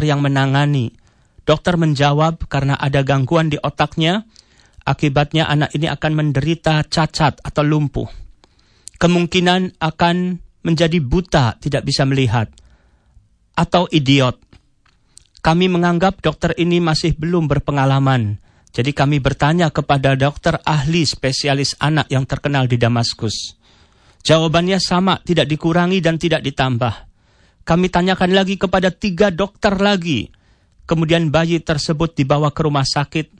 yang menangani. Dokter menjawab karena ada gangguan di otaknya, akibatnya anak ini akan menderita cacat atau lumpuh. Kemungkinan akan menjadi buta, tidak bisa melihat, atau idiot. Kami menganggap dokter ini masih belum berpengalaman. Jadi kami bertanya kepada dokter ahli spesialis anak yang terkenal di Damaskus. Jawabannya sama, tidak dikurangi dan tidak ditambah. Kami tanyakan lagi kepada tiga dokter lagi. Kemudian bayi tersebut dibawa ke rumah sakit.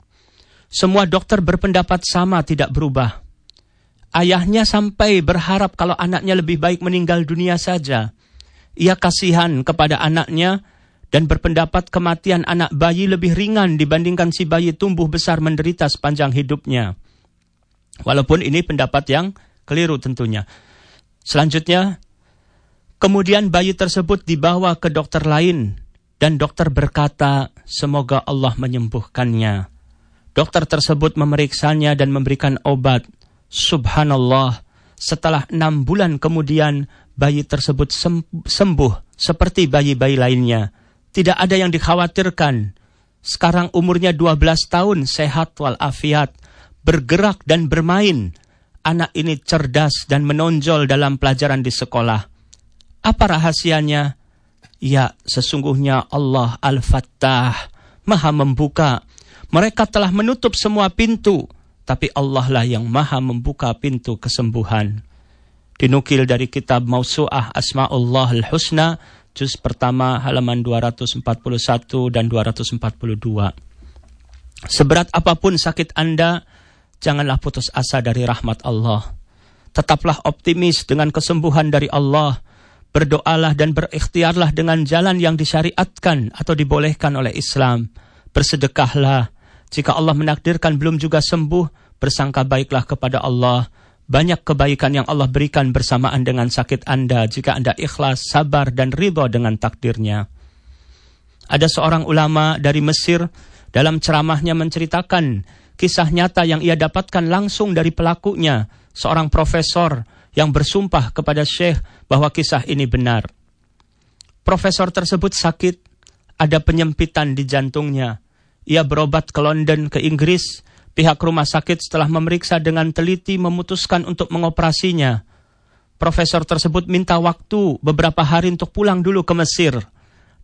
Semua dokter berpendapat sama, tidak berubah. Ayahnya sampai berharap kalau anaknya lebih baik meninggal dunia saja. Ia kasihan kepada anaknya dan berpendapat kematian anak bayi lebih ringan dibandingkan si bayi tumbuh besar menderita sepanjang hidupnya. Walaupun ini pendapat yang keliru tentunya. Selanjutnya, kemudian bayi tersebut dibawa ke dokter lain dan dokter berkata, semoga Allah menyembuhkannya. Dokter tersebut memeriksanya dan memberikan obat. Subhanallah, setelah enam bulan kemudian bayi tersebut sembuh seperti bayi-bayi lainnya tidak ada yang dikhawatirkan. Sekarang umurnya 12 tahun, sehat walafiat, bergerak dan bermain. Anak ini cerdas dan menonjol dalam pelajaran di sekolah. Apa rahasianya? Ya, sesungguhnya Allah Al-Fattah, Maha membuka. Mereka telah menutup semua pintu, tapi Allah lah yang Maha membuka pintu kesembuhan. Dinukil dari kitab Mausu'ah Asma'ullah Al-Husna juz pertama halaman 241 dan 242. Seberat apa pun sakit Anda, janganlah putus asa dari rahmat Allah. Tetaplah optimis dengan kesembuhan dari Allah. Berdoalah dan berikhtiarlah dengan jalan yang disyariatkan atau dibolehkan oleh Islam. Bersedekahlah. Jika Allah menakdirkan belum juga sembuh, bersangka baiklah kepada Allah banyak kebaikan yang Allah berikan bersamaan dengan sakit Anda jika Anda ikhlas, sabar, dan ridho dengan takdirnya. Ada seorang ulama dari Mesir dalam ceramahnya menceritakan kisah nyata yang ia dapatkan langsung dari pelakunya, seorang profesor yang bersumpah kepada Syekh bahwa kisah ini benar. Profesor tersebut sakit, ada penyempitan di jantungnya. Ia berobat ke London, ke Inggris, Pihak rumah sakit setelah memeriksa dengan teliti memutuskan untuk mengoperasinya. Profesor tersebut minta waktu beberapa hari untuk pulang dulu ke Mesir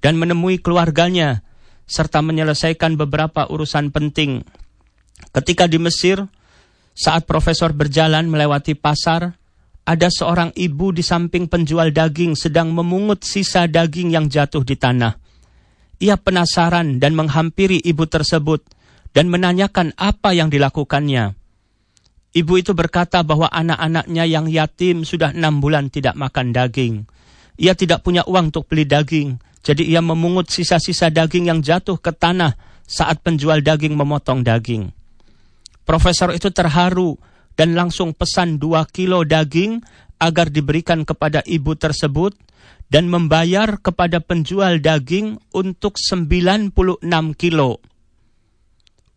dan menemui keluarganya serta menyelesaikan beberapa urusan penting. Ketika di Mesir, saat profesor berjalan melewati pasar, ada seorang ibu di samping penjual daging sedang memungut sisa daging yang jatuh di tanah. Ia penasaran dan menghampiri ibu tersebut dan menanyakan apa yang dilakukannya. Ibu itu berkata bahwa anak-anaknya yang yatim sudah enam bulan tidak makan daging. Ia tidak punya uang untuk beli daging, jadi ia memungut sisa-sisa daging yang jatuh ke tanah saat penjual daging memotong daging. Profesor itu terharu dan langsung pesan dua kilo daging agar diberikan kepada ibu tersebut dan membayar kepada penjual daging untuk 96 kilo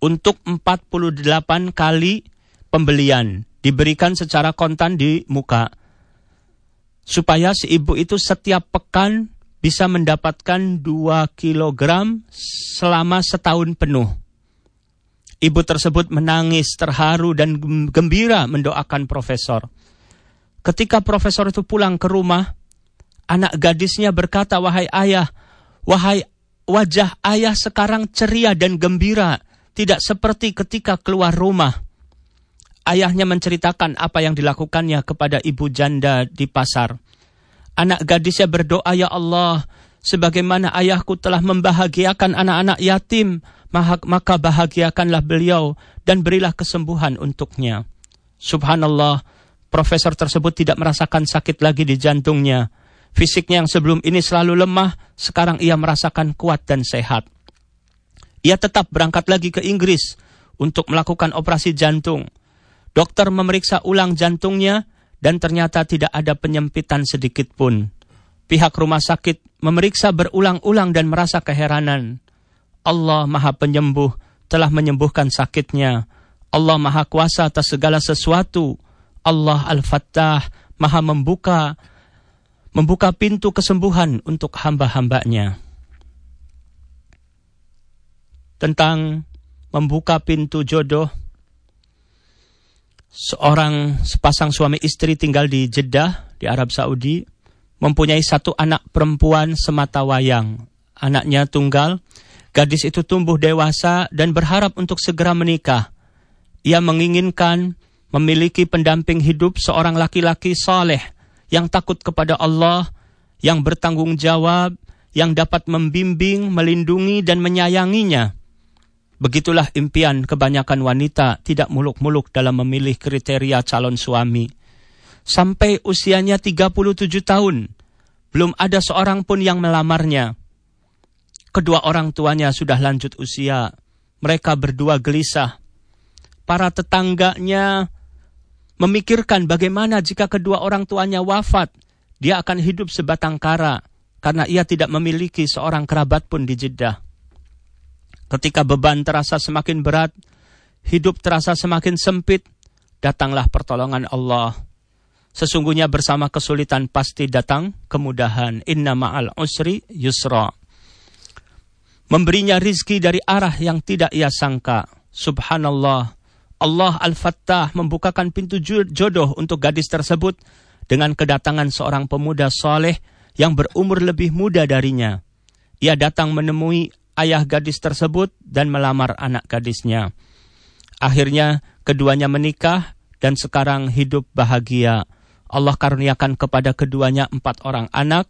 untuk 48 kali pembelian diberikan secara kontan di muka supaya si ibu itu setiap pekan bisa mendapatkan 2 kilogram selama setahun penuh. Ibu tersebut menangis, terharu, dan gembira mendoakan profesor. Ketika profesor itu pulang ke rumah, anak gadisnya berkata, Wahai ayah, wahai wajah ayah sekarang ceria dan gembira tidak seperti ketika keluar rumah. Ayahnya menceritakan apa yang dilakukannya kepada ibu janda di pasar. Anak gadisnya berdoa, Ya Allah, sebagaimana ayahku telah membahagiakan anak-anak yatim, maka bahagiakanlah beliau dan berilah kesembuhan untuknya. Subhanallah, profesor tersebut tidak merasakan sakit lagi di jantungnya. Fisiknya yang sebelum ini selalu lemah, sekarang ia merasakan kuat dan sehat. Ia tetap berangkat lagi ke Inggris untuk melakukan operasi jantung. Dokter memeriksa ulang jantungnya dan ternyata tidak ada penyempitan sedikit pun. Pihak rumah sakit memeriksa berulang-ulang dan merasa keheranan. Allah Maha Penyembuh telah menyembuhkan sakitnya. Allah Maha Kuasa atas segala sesuatu. Allah Al-Fattah Maha membuka membuka pintu kesembuhan untuk hamba-hambanya. tentang membuka pintu jodoh. Seorang sepasang suami istri tinggal di Jeddah, di Arab Saudi, mempunyai satu anak perempuan semata wayang. Anaknya tunggal, gadis itu tumbuh dewasa dan berharap untuk segera menikah. Ia menginginkan memiliki pendamping hidup seorang laki-laki saleh yang takut kepada Allah, yang bertanggung jawab, yang dapat membimbing, melindungi, dan menyayanginya. Begitulah impian kebanyakan wanita tidak muluk-muluk dalam memilih kriteria calon suami. Sampai usianya 37 tahun, belum ada seorang pun yang melamarnya. Kedua orang tuanya sudah lanjut usia. Mereka berdua gelisah. Para tetangganya memikirkan bagaimana jika kedua orang tuanya wafat. Dia akan hidup sebatang kara karena ia tidak memiliki seorang kerabat pun di Jeddah. Ketika beban terasa semakin berat, hidup terasa semakin sempit, datanglah pertolongan Allah. Sesungguhnya bersama kesulitan pasti datang kemudahan. Inna ma'al usri yusra. Memberinya rizki dari arah yang tidak ia sangka. Subhanallah. Allah Al-Fattah membukakan pintu jodoh untuk gadis tersebut dengan kedatangan seorang pemuda soleh yang berumur lebih muda darinya. Ia datang menemui ayah gadis tersebut dan melamar anak gadisnya. Akhirnya keduanya menikah dan sekarang hidup bahagia. Allah karuniakan kepada keduanya empat orang anak.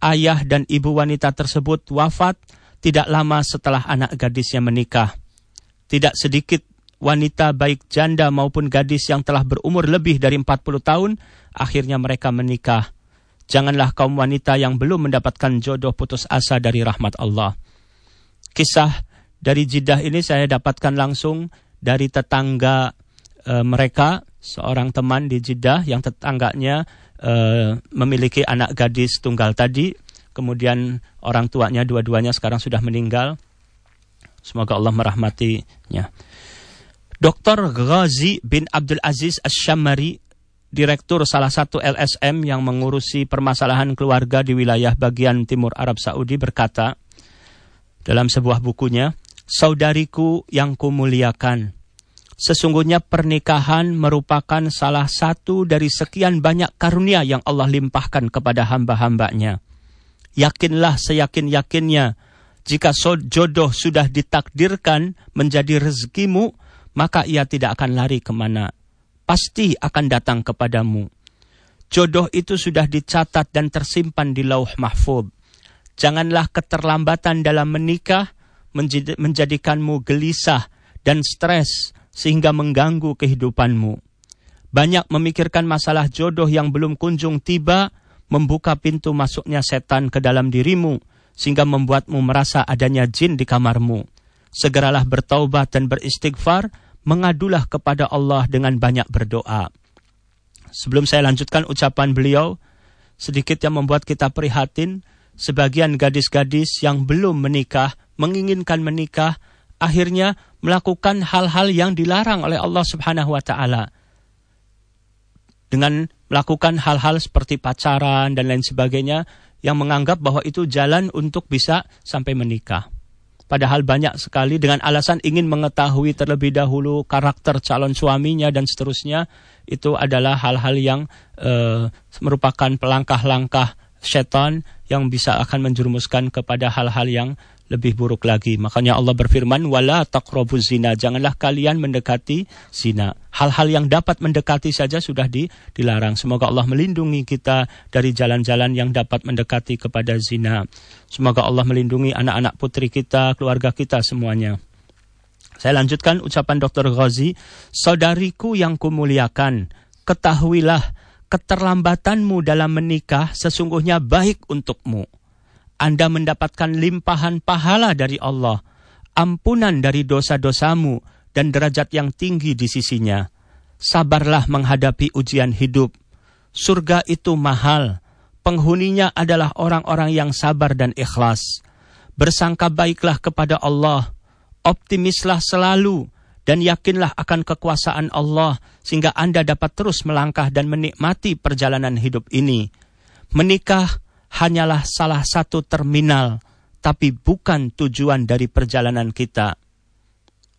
Ayah dan ibu wanita tersebut wafat tidak lama setelah anak gadisnya menikah. Tidak sedikit wanita baik janda maupun gadis yang telah berumur lebih dari 40 tahun, akhirnya mereka menikah. Janganlah kaum wanita yang belum mendapatkan jodoh putus asa dari rahmat Allah. Kisah dari Jeddah ini saya dapatkan langsung dari tetangga e, mereka, seorang teman di Jeddah yang tetangganya e, memiliki anak gadis tunggal tadi, kemudian orang tuanya dua-duanya sekarang sudah meninggal. Semoga Allah merahmatinya. Dr. Ghazi bin Abdul Aziz Ash-Shamari, direktur salah satu LSM yang mengurusi permasalahan keluarga di wilayah bagian timur Arab Saudi berkata, dalam sebuah bukunya, Saudariku yang kumuliakan, sesungguhnya pernikahan merupakan salah satu dari sekian banyak karunia yang Allah limpahkan kepada hamba-hambanya. Yakinlah seyakin-yakinnya, jika jodoh sudah ditakdirkan menjadi rezekimu, maka ia tidak akan lari ke mana. Pasti akan datang kepadamu. Jodoh itu sudah dicatat dan tersimpan di lauh mahfud. Janganlah keterlambatan dalam menikah menjadikanmu gelisah dan stres sehingga mengganggu kehidupanmu. Banyak memikirkan masalah jodoh yang belum kunjung tiba, membuka pintu masuknya setan ke dalam dirimu, sehingga membuatmu merasa adanya jin di kamarmu. Segeralah bertaubat dan beristighfar, mengadulah kepada Allah dengan banyak berdoa. Sebelum saya lanjutkan ucapan beliau, sedikit yang membuat kita prihatin, sebagian gadis-gadis yang belum menikah, menginginkan menikah, akhirnya melakukan hal-hal yang dilarang oleh Allah Subhanahu wa taala. Dengan melakukan hal-hal seperti pacaran dan lain sebagainya yang menganggap bahwa itu jalan untuk bisa sampai menikah. Padahal banyak sekali dengan alasan ingin mengetahui terlebih dahulu karakter calon suaminya dan seterusnya, itu adalah hal-hal yang uh, merupakan pelangkah-langkah setan yang bisa akan menjerumuskan kepada hal-hal yang lebih buruk lagi. Makanya Allah berfirman, "Wala taqrabuz zina." Janganlah kalian mendekati zina. Hal-hal yang dapat mendekati saja sudah di, dilarang. Semoga Allah melindungi kita dari jalan-jalan yang dapat mendekati kepada zina. Semoga Allah melindungi anak-anak putri kita, keluarga kita semuanya. Saya lanjutkan ucapan Dr. Ghazi, "Saudariku yang kumuliakan, ketahuilah keterlambatanmu dalam menikah sesungguhnya baik untukmu. Anda mendapatkan limpahan pahala dari Allah, ampunan dari dosa-dosamu, dan derajat yang tinggi di sisinya. Sabarlah menghadapi ujian hidup. Surga itu mahal. Penghuninya adalah orang-orang yang sabar dan ikhlas. Bersangka baiklah kepada Allah. Optimislah selalu dan yakinlah akan kekuasaan Allah sehingga Anda dapat terus melangkah dan menikmati perjalanan hidup ini. Menikah hanyalah salah satu terminal, tapi bukan tujuan dari perjalanan kita.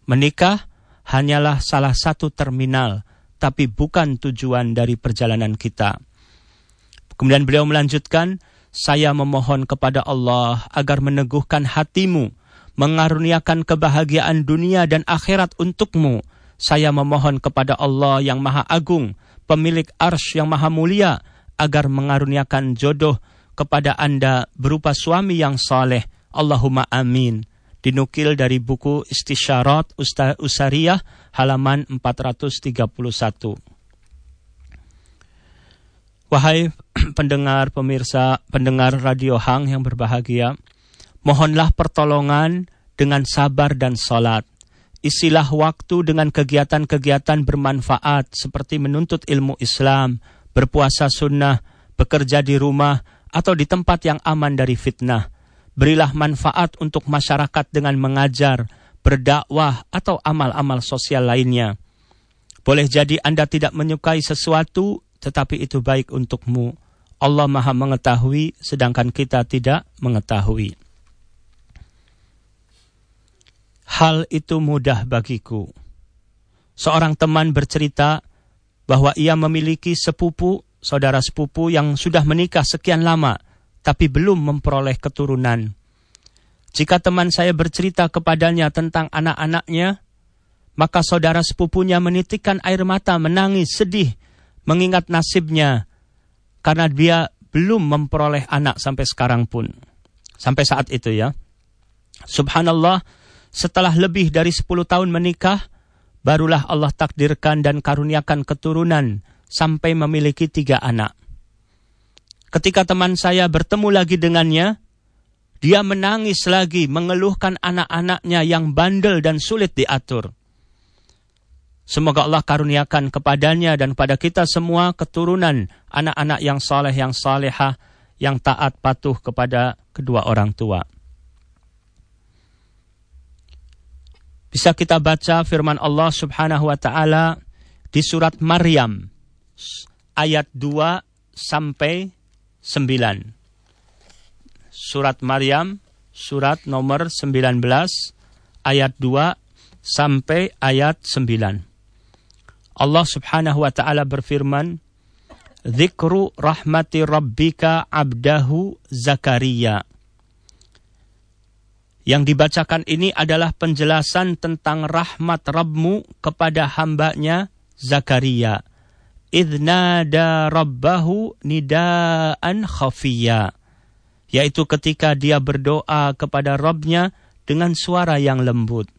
Menikah hanyalah salah satu terminal, tapi bukan tujuan dari perjalanan kita. Kemudian beliau melanjutkan, saya memohon kepada Allah agar meneguhkan hatimu, mengaruniakan kebahagiaan dunia dan akhirat untukmu. Saya memohon kepada Allah yang maha agung, pemilik arsh yang maha mulia, agar mengaruniakan jodoh kepada Anda berupa suami yang saleh. Allahumma amin. Dinukil dari buku Istisyarat Usariyah halaman 431. Wahai pendengar, pemirsa, pendengar Radio Hang yang berbahagia, mohonlah pertolongan dengan sabar dan salat. Isilah waktu dengan kegiatan-kegiatan bermanfaat seperti menuntut ilmu Islam, berpuasa sunnah, bekerja di rumah, atau di tempat yang aman dari fitnah. Berilah manfaat untuk masyarakat dengan mengajar, berdakwah, atau amal-amal sosial lainnya. Boleh jadi Anda tidak menyukai sesuatu tetapi itu baik untukmu. Allah maha mengetahui, sedangkan kita tidak mengetahui. Hal itu mudah bagiku. Seorang teman bercerita bahwa ia memiliki sepupu, saudara sepupu yang sudah menikah sekian lama, tapi belum memperoleh keturunan. Jika teman saya bercerita kepadanya tentang anak-anaknya, maka saudara sepupunya menitikkan air mata, menangis, sedih, mengingat nasibnya karena dia belum memperoleh anak sampai sekarang pun. Sampai saat itu ya. Subhanallah, setelah lebih dari 10 tahun menikah, barulah Allah takdirkan dan karuniakan keturunan sampai memiliki tiga anak. Ketika teman saya bertemu lagi dengannya, dia menangis lagi mengeluhkan anak-anaknya yang bandel dan sulit diatur. Semoga Allah karuniakan kepadanya dan pada kita semua keturunan anak-anak yang saleh yang salehah yang taat patuh kepada kedua orang tua. Bisa kita baca firman Allah Subhanahu wa taala di surat Maryam ayat 2 sampai 9. Surat Maryam surat nomor 19 ayat 2 sampai ayat 9. Allah Subhanahu wa taala berfirman, "Dzikru rahmati rabbika abdahu Zakaria." Yang dibacakan ini adalah penjelasan tentang rahmat Rabbmu kepada hambanya Zakaria. Idnada rabbahu nidaan khafiyya. Yaitu ketika dia berdoa kepada Rabbnya dengan suara yang lembut.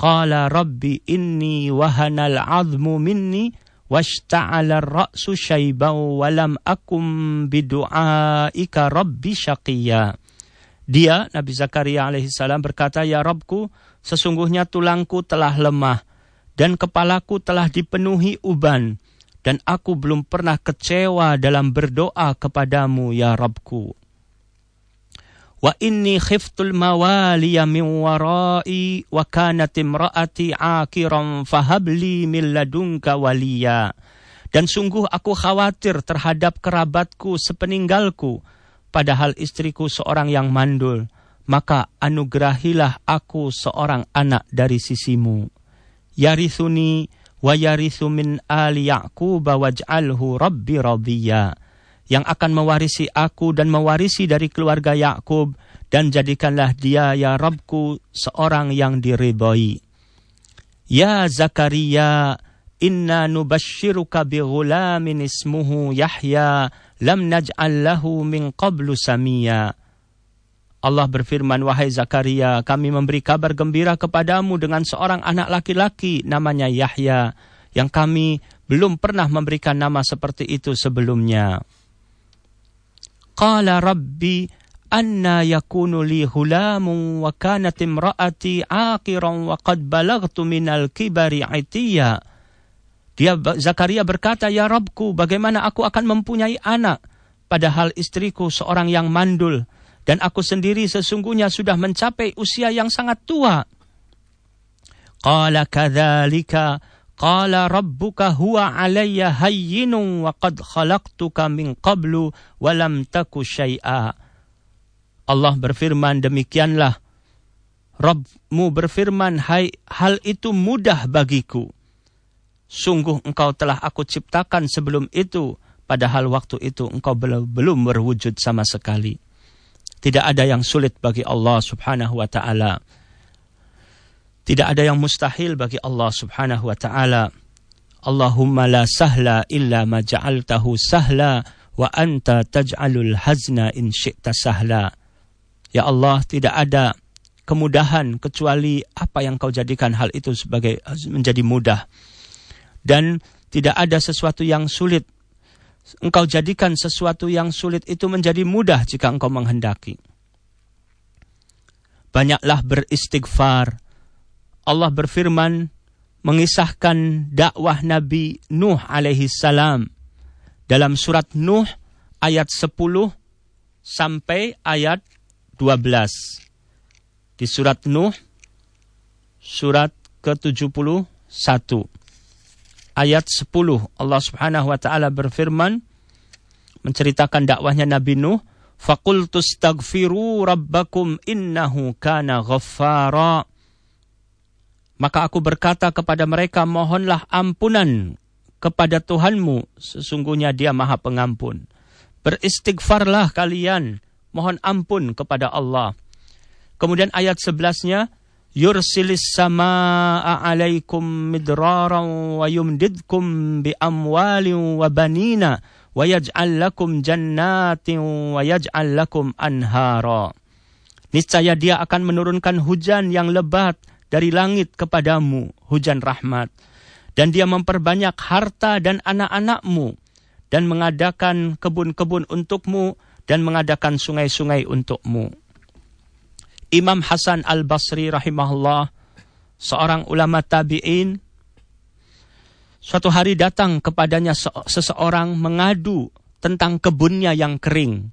Qala rabbi inni wahanal azmu minni washta'ala ra'su syaiban walam akum bidu'aika rabbi syaqiyya. Dia, Nabi Zakaria alaihissalam berkata, Ya Rabbku, sesungguhnya tulangku telah lemah dan kepalaku telah dipenuhi uban dan aku belum pernah kecewa dalam berdoa kepadamu, Ya Rabbku. Wa inni khiftul mawaliya min warai wa kanat imraati akiran fahabli min ladunka waliya. Dan sungguh aku khawatir terhadap kerabatku sepeninggalku, padahal istriku seorang yang mandul. Maka anugerahilah aku seorang anak dari sisimu. Yarithuni wa yarithu min ali Ya'qub waj'alhu rabbi radiyya yang akan mewarisi aku dan mewarisi dari keluarga Yakub dan jadikanlah dia ya Rabbku seorang yang diridhoi. Ya Zakaria, inna nubashiruka bi ghulamin ismuhu Yahya lam naj'al lahu min qablu samia. Allah berfirman, Wahai Zakaria, kami memberi kabar gembira kepadamu dengan seorang anak laki-laki namanya Yahya, yang kami belum pernah memberikan nama seperti itu sebelumnya. Qala rabbi anna yakunu li hulamun wa kanat imraati aqiran wa qad balagtu minal kibari itiya. Dia Zakaria berkata, "Ya Rabbku, bagaimana aku akan mempunyai anak padahal istriku seorang yang mandul dan aku sendiri sesungguhnya sudah mencapai usia yang sangat tua?" Qala kadzalika Qala rabbuka huwa alayya hayyinun wa qad khalaqtuka min qablu wa lam taku syai'a. Allah berfirman demikianlah Rabbmu berfirman, hai hal itu mudah bagiku. Sungguh engkau telah aku ciptakan sebelum itu, padahal waktu itu engkau belum, berwujud sama sekali. Tidak ada yang sulit bagi Allah subhanahu wa ta'ala. Tidak ada yang mustahil bagi Allah subhanahu wa ta'ala. Allahumma la sahla illa ma ja'altahu sahla wa anta taj'alul hazna in syi'ta sahla. Ya Allah, tidak ada kemudahan kecuali apa yang kau jadikan hal itu sebagai menjadi mudah. Dan tidak ada sesuatu yang sulit. Engkau jadikan sesuatu yang sulit itu menjadi mudah jika engkau menghendaki. Banyaklah beristighfar. Allah berfirman, mengisahkan dakwah Nabi Nuh alaihi salam dalam surat Nuh ayat 10 sampai ayat 12. Di surat Nuh surat ke-71 ayat 10 Allah Subhanahu wa taala berfirman menceritakan dakwahnya Nabi Nuh faqultu astaghfiru rabbakum innahu kana ghaffara maka aku berkata kepada mereka, mohonlah ampunan kepada Tuhanmu, sesungguhnya dia maha pengampun. Beristighfarlah kalian, mohon ampun kepada Allah. Kemudian ayat sebelasnya, yursilis yumdidkum bi amwalin wa banina wa yaj'al lakum jannatin wa yaj'al lakum anhara. Niscaya dia akan menurunkan hujan yang lebat dari langit kepadamu hujan rahmat. Dan dia memperbanyak harta dan anak-anakmu. Dan mengadakan kebun-kebun untukmu. Dan mengadakan sungai-sungai untukmu. Imam Hasan al-Basri rahimahullah. Seorang ulama tabi'in. Suatu hari datang kepadanya seseorang mengadu tentang kebunnya yang kering.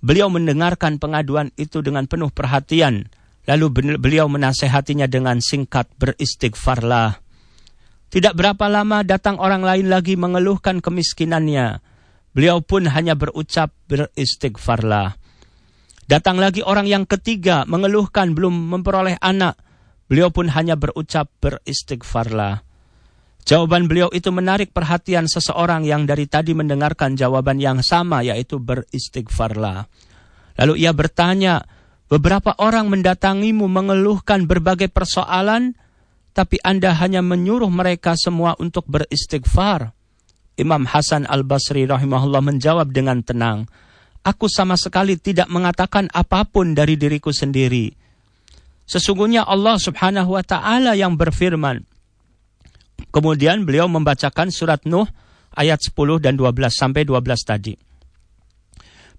Beliau mendengarkan pengaduan itu dengan penuh perhatian Lalu beliau menasehatinya dengan singkat beristighfarlah. Tidak berapa lama datang orang lain lagi mengeluhkan kemiskinannya. Beliau pun hanya berucap beristighfarlah. Datang lagi orang yang ketiga mengeluhkan belum memperoleh anak. Beliau pun hanya berucap beristighfarlah. Jawaban beliau itu menarik perhatian seseorang yang dari tadi mendengarkan jawaban yang sama yaitu beristighfarlah. Lalu ia bertanya, Beberapa orang mendatangimu mengeluhkan berbagai persoalan, tapi Anda hanya menyuruh mereka semua untuk beristighfar. Imam Hasan al-Basri rahimahullah menjawab dengan tenang, Aku sama sekali tidak mengatakan apa pun dari diriku sendiri. Sesungguhnya Allah subhanahu wa ta'ala yang berfirman. Kemudian beliau membacakan surat Nuh ayat 10 dan 12 sampai 12 tadi.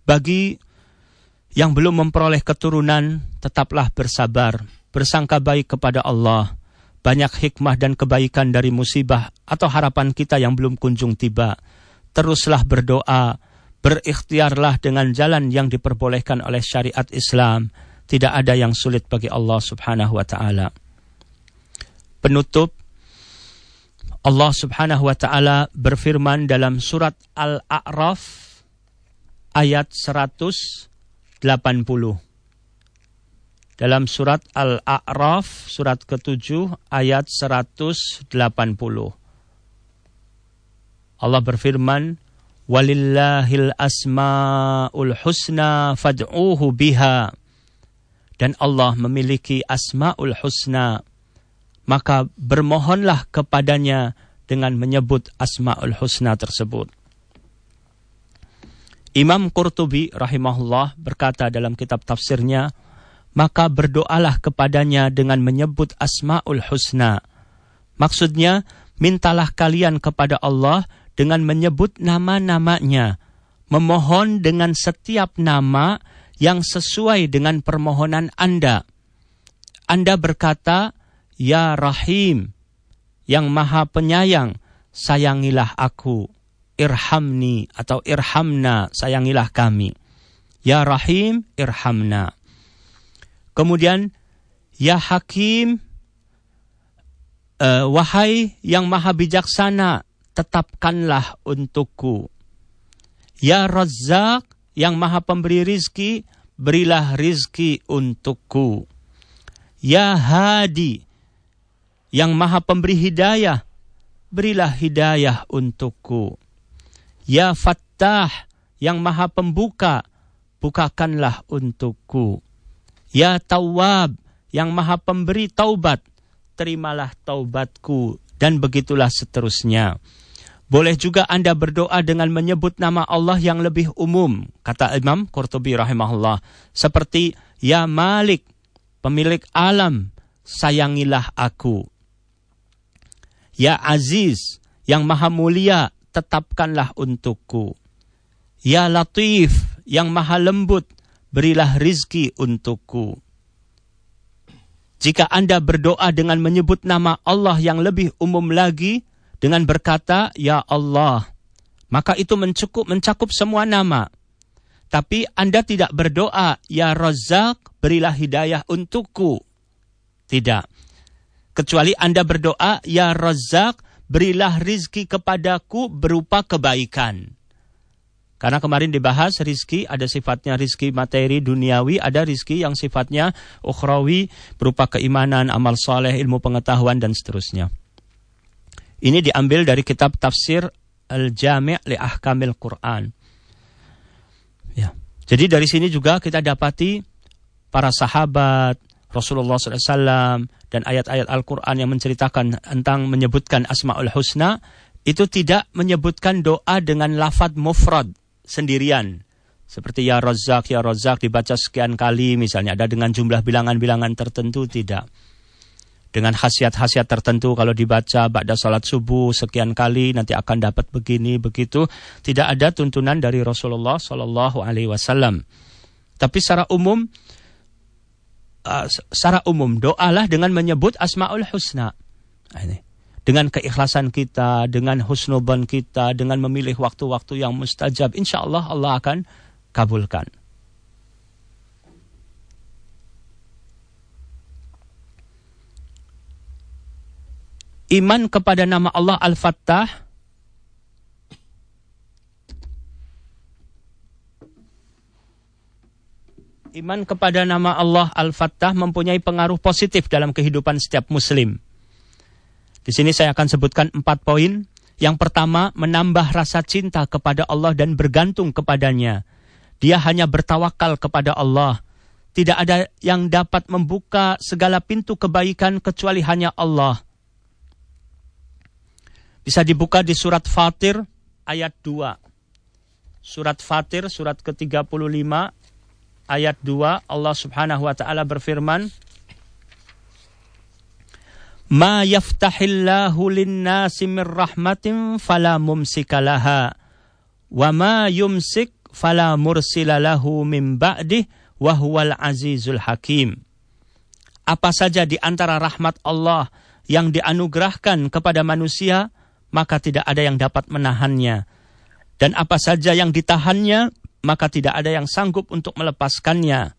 Bagi yang belum memperoleh keturunan, tetaplah bersabar, bersangka baik kepada Allah. Banyak hikmah dan kebaikan dari musibah atau harapan kita yang belum kunjung tiba. Teruslah berdoa, berikhtiarlah dengan jalan yang diperbolehkan oleh syariat Islam. Tidak ada yang sulit bagi Allah Subhanahu wa taala. Penutup Allah Subhanahu wa taala berfirman dalam surat Al-A'raf ayat 100 80. Dalam surat Al-A'raf, surat ke-7, ayat 180. Allah berfirman, Walillahil asma'ul husna fad'uhu biha. Dan Allah memiliki asma'ul husna. Maka bermohonlah kepadanya dengan menyebut asma'ul husna tersebut. Imam Qurtubi rahimahullah berkata dalam kitab tafsirnya, maka berdoalah kepadanya dengan menyebut Asmaul Husna. Maksudnya, mintalah kalian kepada Allah dengan menyebut nama-namanya, memohon dengan setiap nama yang sesuai dengan permohonan Anda. Anda berkata, Ya Rahim, yang maha penyayang, sayangilah aku irhamni atau irhamna, sayangilah kami. Ya Rahim, irhamna. Kemudian, Ya Hakim, uh, wahai yang maha bijaksana, tetapkanlah untukku. Ya Razak, yang maha pemberi rizki, berilah rizki untukku. Ya Hadi, yang maha pemberi hidayah, berilah hidayah untukku. Ya Fattah, yang maha pembuka, bukakanlah untukku. Ya Tawab, yang maha pemberi taubat, terimalah taubatku. Dan begitulah seterusnya. Boleh juga Anda berdoa dengan menyebut nama Allah yang lebih umum, kata Imam Qurtubi rahimahullah, seperti Ya Malik, pemilik alam, sayangilah aku. Ya Aziz, yang maha mulia, tetapkanlah untukku. Ya Latif, yang maha lembut, berilah rizki untukku. Jika Anda berdoa dengan menyebut nama Allah yang lebih umum lagi, dengan berkata, Ya Allah, maka itu mencukup, mencakup semua nama. Tapi Anda tidak berdoa, Ya Razak, berilah hidayah untukku. Tidak. Kecuali Anda berdoa, Ya Razak, berilah rizki kepadaku berupa kebaikan. Karena kemarin dibahas rizki ada sifatnya rizki materi duniawi, ada rizki yang sifatnya ukhrawi berupa keimanan, amal soleh, ilmu pengetahuan dan seterusnya. Ini diambil dari kitab tafsir Al-Jami' li Ahkamil Quran. Ya. Jadi dari sini juga kita dapati para sahabat Rasulullah SAW dan ayat-ayat Al-Quran yang menceritakan tentang menyebutkan Asma'ul Husna itu tidak menyebutkan doa dengan lafad mufrad sendirian. Seperti ya Razak, ya Razak dibaca sekian kali misalnya. Ada dengan jumlah bilangan-bilangan tertentu, tidak. Dengan khasiat-khasiat tertentu kalau dibaca ba'da salat subuh sekian kali nanti akan dapat begini begitu. Tidak ada tuntunan dari Rasulullah Shallallahu Alaihi Wasallam. Tapi secara umum, uh, secara umum doalah dengan menyebut asmaul husna. Nah, ini dengan keikhlasan kita, dengan husnuban kita, dengan memilih waktu-waktu yang mustajab, insya Allah Allah akan kabulkan. Iman kepada nama Allah Al-Fattah Iman kepada nama Allah Al-Fattah mempunyai pengaruh positif dalam kehidupan setiap muslim. Di sini saya akan sebutkan empat poin. Yang pertama, menambah rasa cinta kepada Allah dan bergantung kepadanya. Dia hanya bertawakal kepada Allah. Tidak ada yang dapat membuka segala pintu kebaikan kecuali hanya Allah. Bisa dibuka di surat Fatir ayat 2. Surat Fatir surat ke-35 ayat 2 Allah Subhanahu wa taala berfirman Ma yaftahillahu linnasi min rahmatin fala mumsika laha wa ma yumsik fala mursila lahu min ba'dih wa huwal azizul hakim. Apa saja di antara rahmat Allah yang dianugerahkan kepada manusia, maka tidak ada yang dapat menahannya. Dan apa saja yang ditahannya, maka tidak ada yang sanggup untuk melepaskannya.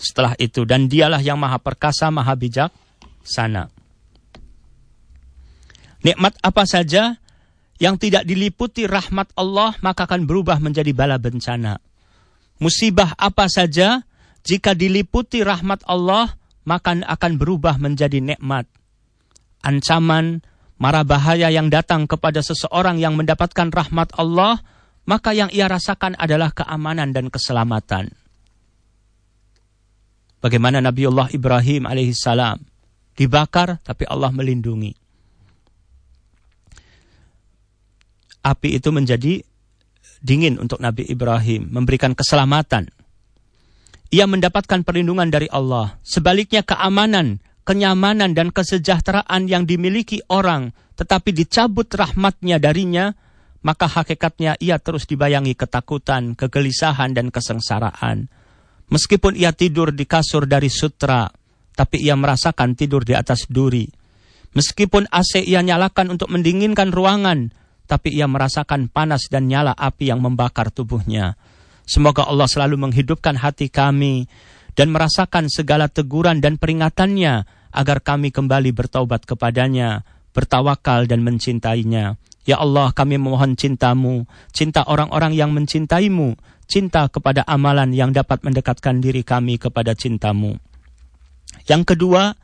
Setelah itu, dan dialah yang maha perkasa, maha bijak, sana. Nikmat apa saja yang tidak diliputi rahmat Allah maka akan berubah menjadi bala bencana. Musibah apa saja jika diliputi rahmat Allah maka akan berubah menjadi nikmat. Ancaman, mara bahaya yang datang kepada seseorang yang mendapatkan rahmat Allah, maka yang ia rasakan adalah keamanan dan keselamatan. Bagaimana Nabiullah Ibrahim alaihissalam dibakar tapi Allah melindungi. api itu menjadi dingin untuk Nabi Ibrahim, memberikan keselamatan. Ia mendapatkan perlindungan dari Allah. Sebaliknya keamanan, kenyamanan dan kesejahteraan yang dimiliki orang tetapi dicabut rahmatnya darinya, maka hakikatnya ia terus dibayangi ketakutan, kegelisahan dan kesengsaraan. Meskipun ia tidur di kasur dari sutra, tapi ia merasakan tidur di atas duri. Meskipun AC ia nyalakan untuk mendinginkan ruangan, tapi ia merasakan panas dan nyala api yang membakar tubuhnya. Semoga Allah selalu menghidupkan hati kami dan merasakan segala teguran dan peringatannya agar kami kembali bertaubat kepadanya, bertawakal dan mencintainya. Ya Allah, kami memohon cintamu, cinta orang-orang yang mencintaimu, cinta kepada amalan yang dapat mendekatkan diri kami kepada cintamu. Yang kedua,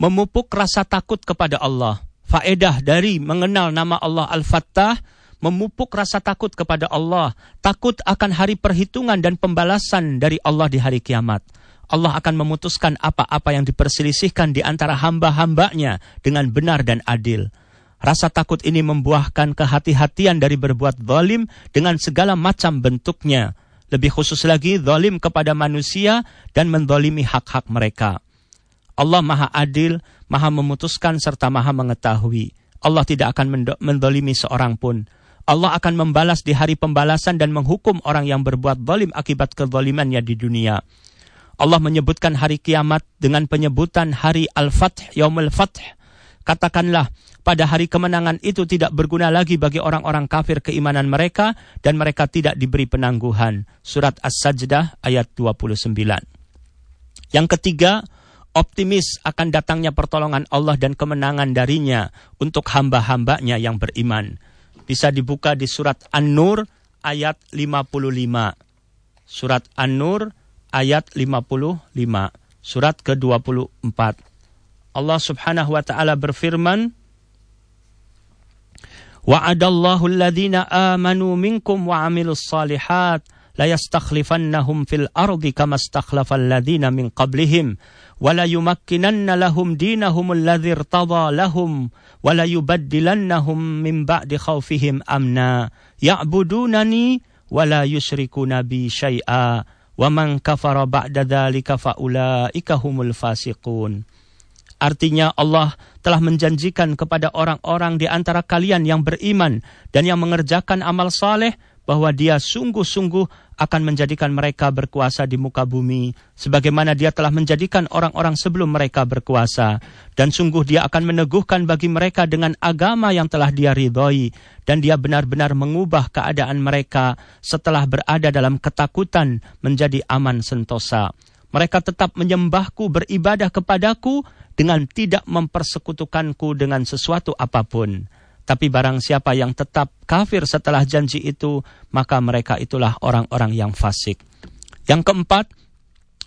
memupuk rasa takut kepada Allah. Faedah dari mengenal nama Allah Al-Fattah, memupuk rasa takut kepada Allah, takut akan hari perhitungan dan pembalasan dari Allah di hari kiamat. Allah akan memutuskan apa-apa yang diperselisihkan di antara hamba-hambanya dengan benar dan adil. Rasa takut ini membuahkan kehati-hatian dari berbuat zalim dengan segala macam bentuknya. Lebih khusus lagi, zalim kepada manusia dan mendolimi hak-hak mereka. Allah maha adil, maha memutuskan serta maha mengetahui. Allah tidak akan mendolimi seorang pun. Allah akan membalas di hari pembalasan dan menghukum orang yang berbuat zalim akibat kezalimannya di dunia. Allah menyebutkan hari kiamat dengan penyebutan hari Al-Fath, Yaumul Fath. Katakanlah, pada hari kemenangan itu tidak berguna lagi bagi orang-orang kafir keimanan mereka dan mereka tidak diberi penangguhan. Surat As-Sajdah ayat 29. Yang ketiga, optimis akan datangnya pertolongan Allah dan kemenangan darinya untuk hamba-hambanya yang beriman. Bisa dibuka di surat An-Nur ayat 55. Surat An-Nur ayat 55. Surat ke-24. Allah Subhanahu wa taala berfirman, Wa'adallahu alladhina amanu minkum wa amilus salihat la yastakhlifannahum fil ardi kama istakhlafal ladina min qablihim ولا يمكنن لهم دينهم الذي ارتضى لهم ولا يبدلنهم من بعد خوفهم امنا يعبدونني ولا يشركون بي شيئا Wa kafara ba'da dzalika faulaika humul fasiqun. Artinya Allah telah menjanjikan kepada orang-orang di antara kalian yang beriman dan yang mengerjakan amal saleh bahwa dia sungguh-sungguh akan menjadikan mereka berkuasa di muka bumi, sebagaimana dia telah menjadikan orang-orang sebelum mereka berkuasa. Dan sungguh dia akan meneguhkan bagi mereka dengan agama yang telah dia ridhoi, dan dia benar-benar mengubah keadaan mereka setelah berada dalam ketakutan menjadi aman sentosa. Mereka tetap menyembahku, beribadah kepadaku, dengan tidak mempersekutukanku dengan sesuatu apa pun. Tapi barang siapa yang tetap kafir setelah janji itu, maka mereka itulah orang-orang yang fasik. Yang keempat,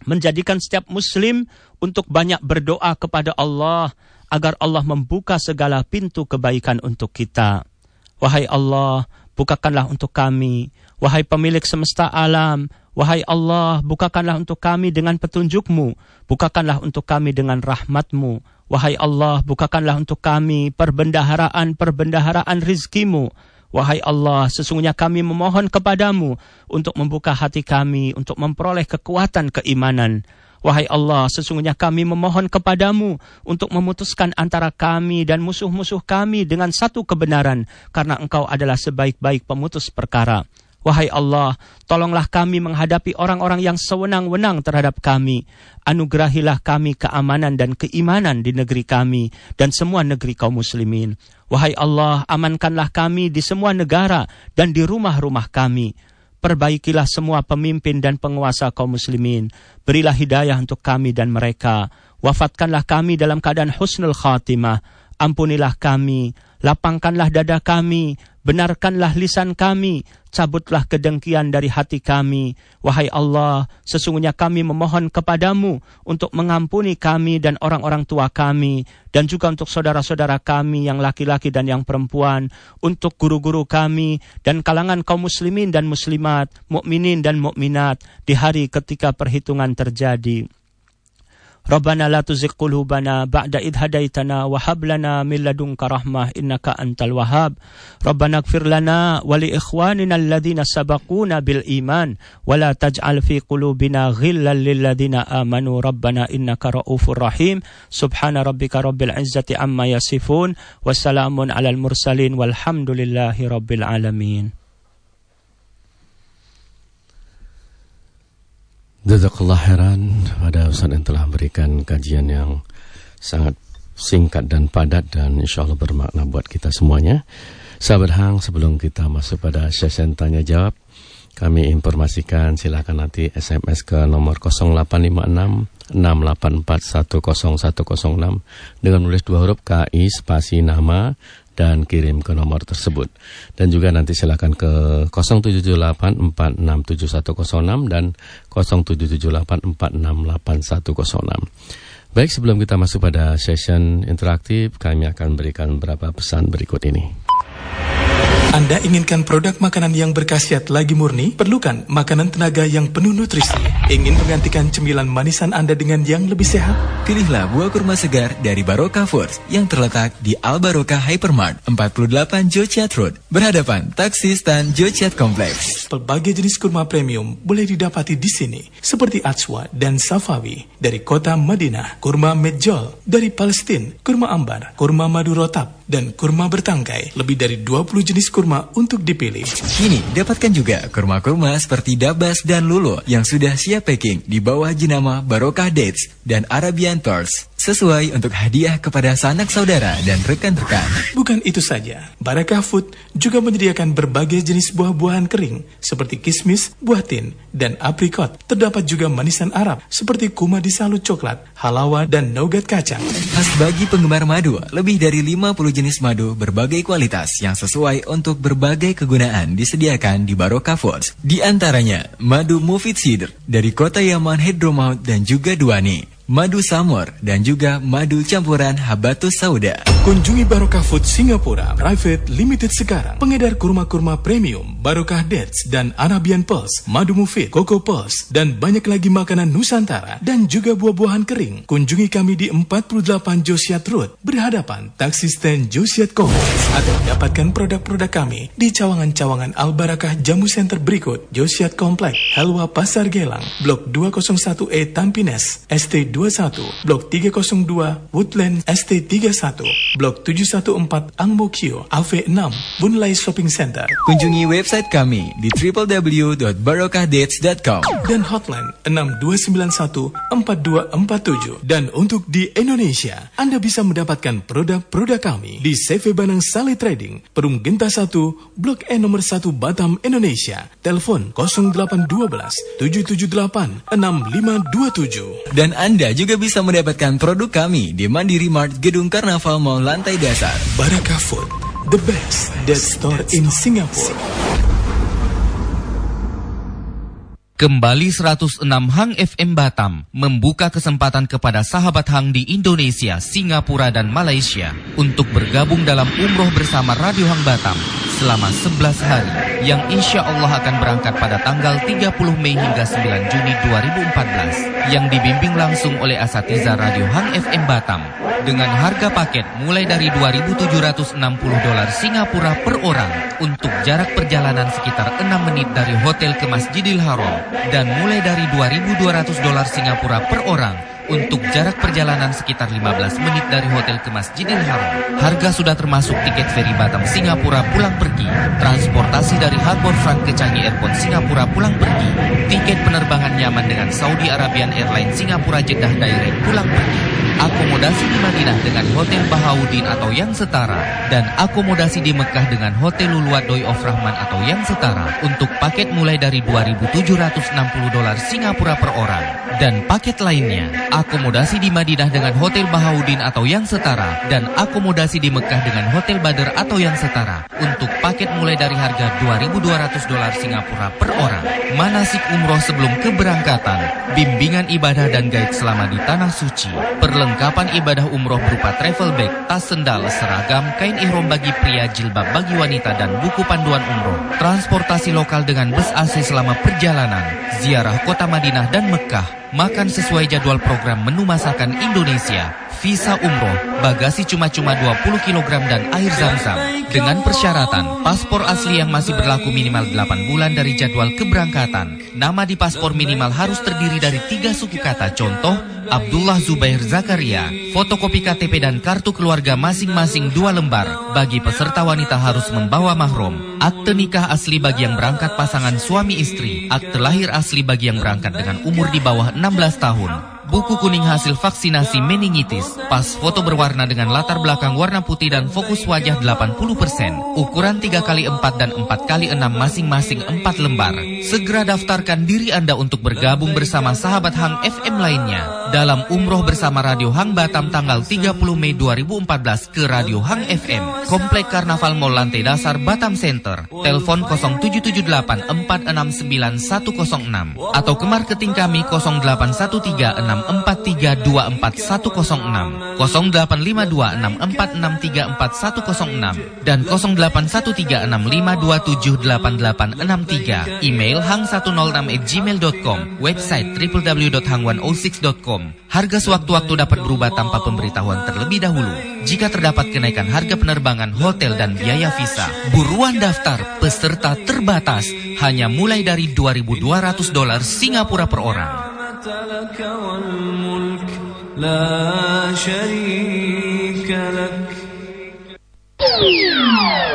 menjadikan setiap muslim untuk banyak berdoa kepada Allah agar Allah membuka segala pintu kebaikan untuk kita. Wahai Allah, bukakanlah untuk kami. Wahai pemilik semesta alam, Wahai Allah, bukakanlah untuk kami dengan petunjukmu. Bukakanlah untuk kami dengan rahmatmu. Wahai Allah, bukakanlah untuk kami perbendaharaan-perbendaharaan rizkimu. Wahai Allah, sesungguhnya kami memohon kepadamu untuk membuka hati kami, untuk memperoleh kekuatan keimanan. Wahai Allah, sesungguhnya kami memohon kepadamu untuk memutuskan antara kami dan musuh-musuh kami dengan satu kebenaran, karena engkau adalah sebaik-baik pemutus perkara. Wahai Allah, tolonglah kami menghadapi orang-orang yang sewenang-wenang terhadap kami. Anugerahilah kami keamanan dan keimanan di negeri kami dan semua negeri kaum muslimin. Wahai Allah, amankanlah kami di semua negara dan di rumah-rumah kami. Perbaikilah semua pemimpin dan penguasa kaum muslimin. Berilah hidayah untuk kami dan mereka. Wafatkanlah kami dalam keadaan husnul khatimah. Ampunilah kami, lapangkanlah dada kami, benarkanlah lisan kami, cabutlah kedengkian dari hati kami. Wahai Allah, sesungguhnya kami memohon kepadamu untuk mengampuni kami dan orang-orang tua kami, dan juga untuk saudara-saudara kami yang laki-laki dan yang perempuan, untuk guru-guru kami dan kalangan kaum muslimin dan muslimat, mukminin dan mukminat di hari ketika perhitungan terjadi. ربنا لا تزغ قلوبنا بعد إذ هديتنا وهب لنا من لدنك رحمة إنك أنت الوهاب. ربنا اغفر لنا ولإخواننا الذين سبقونا بالإيمان ولا تجعل في قلوبنا غلا للذين آمنوا. ربنا إنك رؤوف رحيم. سبحان ربك رب العزة عما يصفون. وسلام على المرسلين والحمد لله رب العالمين. Jazakallah heran pada Ustaz yang telah memberikan kajian yang sangat singkat dan padat dan insya Allah bermakna buat kita semuanya. Sahabat Hang, sebelum kita masuk pada sesi tanya jawab, kami informasikan silakan nanti SMS ke nomor 0856 684 10106 dengan menulis dua huruf KI spasi nama dan kirim ke nomor tersebut. Dan juga nanti silakan ke 0778467106 dan 0778468106. Baik, sebelum kita masuk pada session interaktif, kami akan berikan beberapa pesan berikut ini. Anda inginkan produk makanan yang berkhasiat lagi murni? Perlukan makanan tenaga yang penuh nutrisi? Ingin menggantikan cemilan manisan Anda dengan yang lebih sehat? Pilihlah buah kurma segar dari Baroka Foods yang terletak di Al Baroka Hypermart 48 Jociat Road, berhadapan taksi stand Jociat Kompleks. Pelbagai jenis kurma premium boleh didapati di sini, seperti Atswa dan Safawi dari kota Madinah, kurma Medjol dari Palestina, kurma Ambar, kurma Madu Rotab, dan kurma bertangkai. Lebih dari 20 jenis kurma untuk dipilih. Kini, dapatkan juga kurma-kurma seperti Dabas dan Lulo yang sudah siap packing di bawah jenama Barokah Dates dan Arabian Pearls sesuai untuk hadiah kepada sanak saudara dan rekan-rekan. Bukan itu saja, Barakah Food juga menyediakan berbagai jenis buah-buahan kering seperti kismis, buah tin, dan aprikot. Terdapat juga manisan Arab seperti kuma di salut coklat, halawa, dan nougat kacang. Khas bagi penggemar madu, lebih dari 50 jenis madu berbagai kualitas yang sesuai untuk berbagai kegunaan disediakan di Barokah Foods. Di antaranya, madu Mufid Cider dari kota Yaman Hedromaut dan juga Duani madu samur, dan juga madu campuran habatus sauda. Kunjungi Barokah Food Singapura Private Limited sekarang. Pengedar kurma-kurma premium, Barokah Dates dan Arabian Pulse, madu mufid, Coco Pulse, dan banyak lagi makanan Nusantara dan juga buah-buahan kering. Kunjungi kami di 48 Josiat Road, berhadapan taksi stand Josiat Complex. Atau dapatkan produk-produk kami di cawangan-cawangan Al-Barakah Jamu Center berikut, Josiat Complex, Helwa Pasar Gelang, Blok 201E Tampines, ST 21, Blok 302, Woodland ST31, Blok 714, Angmokyo, AV6, Bunlai Shopping Center. Kunjungi website kami di www.barokahdates.com dan hotline 6291-4247. Dan untuk di Indonesia, Anda bisa mendapatkan produk-produk kami di CV Banang Sale Trading, Perum Genta 1, Blok E nomor 1 Batam, Indonesia. Telepon 0812 778 6527. Dan Anda anda juga bisa mendapatkan produk kami di Mandiri Mart Gedung Karnaval Mall lantai dasar. Baraka Food, the best dead store in Singapore. Kembali 106 Hang FM Batam membuka kesempatan kepada sahabat Hang di Indonesia, Singapura, dan Malaysia untuk bergabung dalam umroh bersama Radio Hang Batam selama 11 hari yang insya Allah akan berangkat pada tanggal 30 Mei hingga 9 Juni 2014 yang dibimbing langsung oleh Asatiza Radio Hang FM Batam dengan harga paket mulai dari 2.760 dolar Singapura per orang untuk jarak perjalanan sekitar 6 menit dari hotel ke Masjidil Haram dan mulai dari 2.200 dolar Singapura per orang untuk jarak perjalanan sekitar 15 menit dari hotel ke Masjidil Haram. Harga sudah termasuk tiket feri Batam Singapura pulang pergi, transportasi dari Harbor Front ke Changi Airport Singapura pulang pergi, tiket penerbangan nyaman dengan Saudi Arabian Airlines Singapura Jeddah Direct pulang pergi, akomodasi di Madinah dengan Hotel Bahaudin atau yang setara, dan akomodasi di Mekah dengan Hotel Luluat Doi of Rahman atau yang setara untuk paket mulai dari 2.760 dolar Singapura per orang, dan paket lainnya akomodasi di Madinah dengan Hotel Bahaudin atau yang setara, dan akomodasi di Mekah dengan Hotel Badr atau yang setara, untuk paket mulai dari harga 2.200 dolar Singapura per orang. Manasik umroh sebelum keberangkatan, bimbingan ibadah dan guide selama di Tanah Suci, perlengkapan ibadah umroh berupa travel bag, tas sendal, seragam, kain ihrom bagi pria, jilbab bagi wanita, dan buku panduan umroh, transportasi lokal dengan bus AC selama perjalanan, ziarah kota Madinah dan Mekah, makan sesuai jadwal program menu masakan Indonesia, visa umroh, bagasi cuma-cuma 20 kg dan air zam-zam. Dengan persyaratan, paspor asli yang masih berlaku minimal 8 bulan dari jadwal keberangkatan. Nama di paspor minimal harus terdiri dari tiga suku kata, contoh, Abdullah Zubair Zakaria, fotokopi KTP dan kartu keluarga masing-masing dua lembar. Bagi peserta wanita harus membawa mahrum, akte nikah asli bagi yang berangkat pasangan suami istri, akte lahir asli bagi yang berangkat dengan umur di bawah 16 tahun, buku kuning hasil vaksinasi meningitis, pas foto berwarna dengan latar belakang warna putih dan fokus wajah 80%, ukuran 3 kali 4 dan 4 kali 6 masing-masing 4 lembar. Segera daftarkan diri Anda untuk bergabung bersama sahabat Hang FM lainnya dalam umroh bersama Radio Hang Batam tanggal 30 Mei 2014 ke Radio Hang FM, Komplek Karnaval Mall Lantai Dasar Batam Center. Telepon 0778 469106 atau ke marketing kami 081364324106, 085264634106 dan 081365278863. Email hang106@gmail.com, website www.hang106.com. Harga sewaktu-waktu dapat berubah tanpa pemberitahuan terlebih dahulu. Jika terdapat kenaikan harga penerbangan, hotel, dan biaya visa, buruan daftar peserta terbatas hanya mulai dari 2.200 dolar Singapura per orang.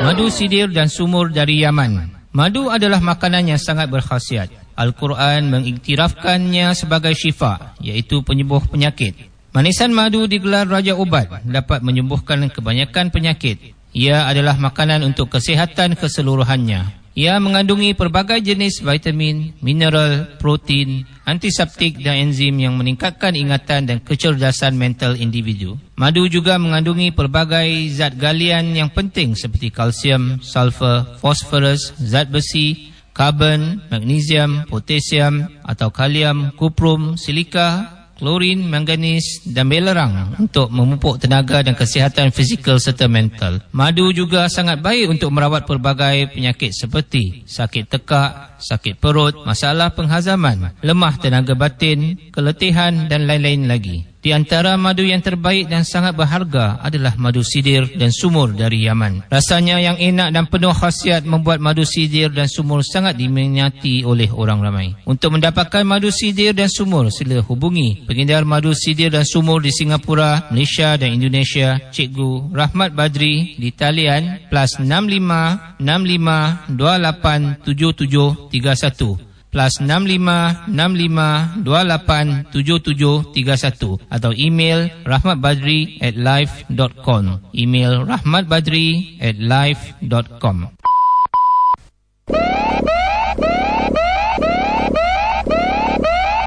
Madu sidir dan sumur dari Yaman. Madu adalah makanan yang sangat berkhasiat. Al-Quran mengiktirafkannya sebagai syifa, iaitu penyembuh penyakit. Manisan madu digelar Raja Ubat dapat menyembuhkan kebanyakan penyakit. Ia adalah makanan untuk kesihatan keseluruhannya. Ia mengandungi pelbagai jenis vitamin, mineral, protein, antiseptik dan enzim yang meningkatkan ingatan dan kecerdasan mental individu. Madu juga mengandungi pelbagai zat galian yang penting seperti kalsium, sulfur, fosforus, zat besi, karbon, magnesium, potasium atau kalium, kuprum, silika, klorin, manganis dan belerang untuk memupuk tenaga dan kesihatan fizikal serta mental. Madu juga sangat baik untuk merawat pelbagai penyakit seperti sakit tekak, sakit perut, masalah penghazaman, lemah tenaga batin, keletihan dan lain-lain lagi. Di antara madu yang terbaik dan sangat berharga adalah madu sidir dan sumur dari Yaman. Rasanya yang enak dan penuh khasiat membuat madu sidir dan sumur sangat diminati oleh orang ramai. Untuk mendapatkan madu sidir dan sumur, sila hubungi pengedar madu sidir dan sumur di Singapura, Malaysia dan Indonesia, Cikgu Rahmat Badri di talian plus 65 65 28 77 31 plus 6565287731 atau email rahmatbadri at live.com email rahmatbadri at live.com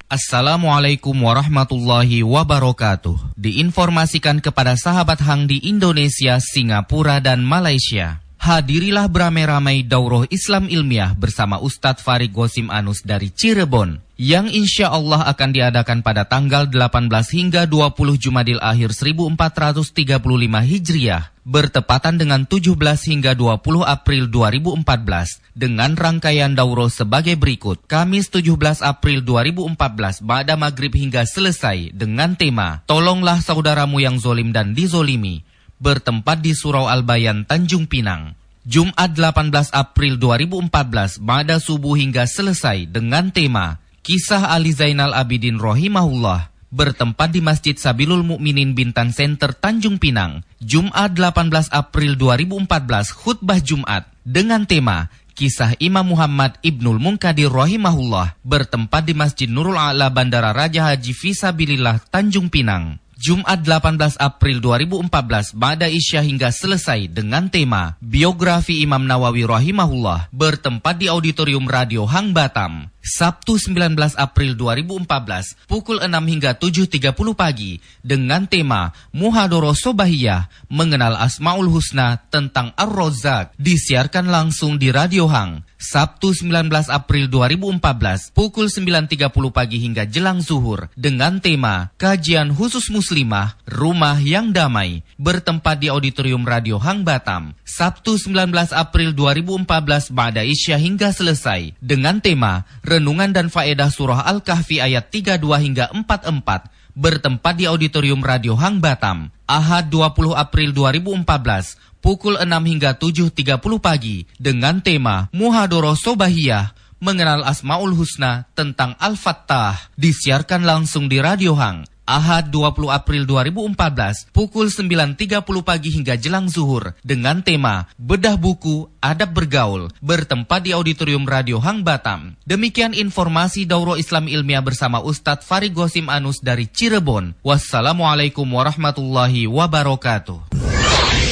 Assalamualaikum warahmatullahi wabarakatuh. Diinformasikan kepada sahabat Hang di Indonesia, Singapura, dan Malaysia hadirilah beramai-ramai daurah Islam ilmiah bersama Ustadz Farid Gosim Anus dari Cirebon yang insya Allah akan diadakan pada tanggal 18 hingga 20 Jumadil akhir 1435 Hijriah bertepatan dengan 17 hingga 20 April 2014 dengan rangkaian daurah sebagai berikut. Kamis 17 April 2014 pada maghrib hingga selesai dengan tema Tolonglah saudaramu yang zolim dan dizolimi bertempat di Surau Albayan, Tanjung Pinang. Jumat 18 April 2014 pada subuh hingga selesai dengan tema Kisah Ali Zainal Abidin Rohimahullah bertempat di Masjid Sabilul Mukminin Bintan Center Tanjung Pinang. Jumat 18 April 2014 khutbah Jumat dengan tema Kisah Imam Muhammad Ibnul Munkadir Rohimahullah bertempat di Masjid Nurul A'la Bandara Raja Haji Fisabilillah Tanjung Pinang. Jumat 18 April 2014 pada Isya hingga selesai dengan tema Biografi Imam Nawawi Rahimahullah bertempat di Auditorium Radio Hang Batam. Sabtu 19 April 2014 pukul 6 hingga 7.30 pagi dengan tema Muhadoro Sobahiyah mengenal Asmaul Husna tentang Ar-Rozak disiarkan langsung di Radio Hang. Sabtu 19 April 2014 pukul 9.30 pagi hingga jelang zuhur dengan tema Kajian Khusus Muslimah Rumah yang Damai bertempat di Auditorium Radio Hang Batam. Sabtu 19 April 2014 pada Isya hingga selesai dengan tema renungan dan faedah surah Al-Kahfi ayat 32 hingga 44 bertempat di Auditorium Radio Hang Batam. Ahad 20 April 2014 pukul 6 hingga 7.30 pagi dengan tema Muhadoro Sobahiyah mengenal Asmaul Husna tentang Al-Fattah disiarkan langsung di Radio Hang Ahad 20 April 2014 pukul 9.30 pagi hingga jelang zuhur dengan tema Bedah Buku Adab Bergaul bertempat di Auditorium Radio Hang Batam. Demikian informasi Dauro Islam Ilmiah bersama Ustadz Farid Gosim Anus dari Cirebon. Wassalamualaikum warahmatullahi wabarakatuh.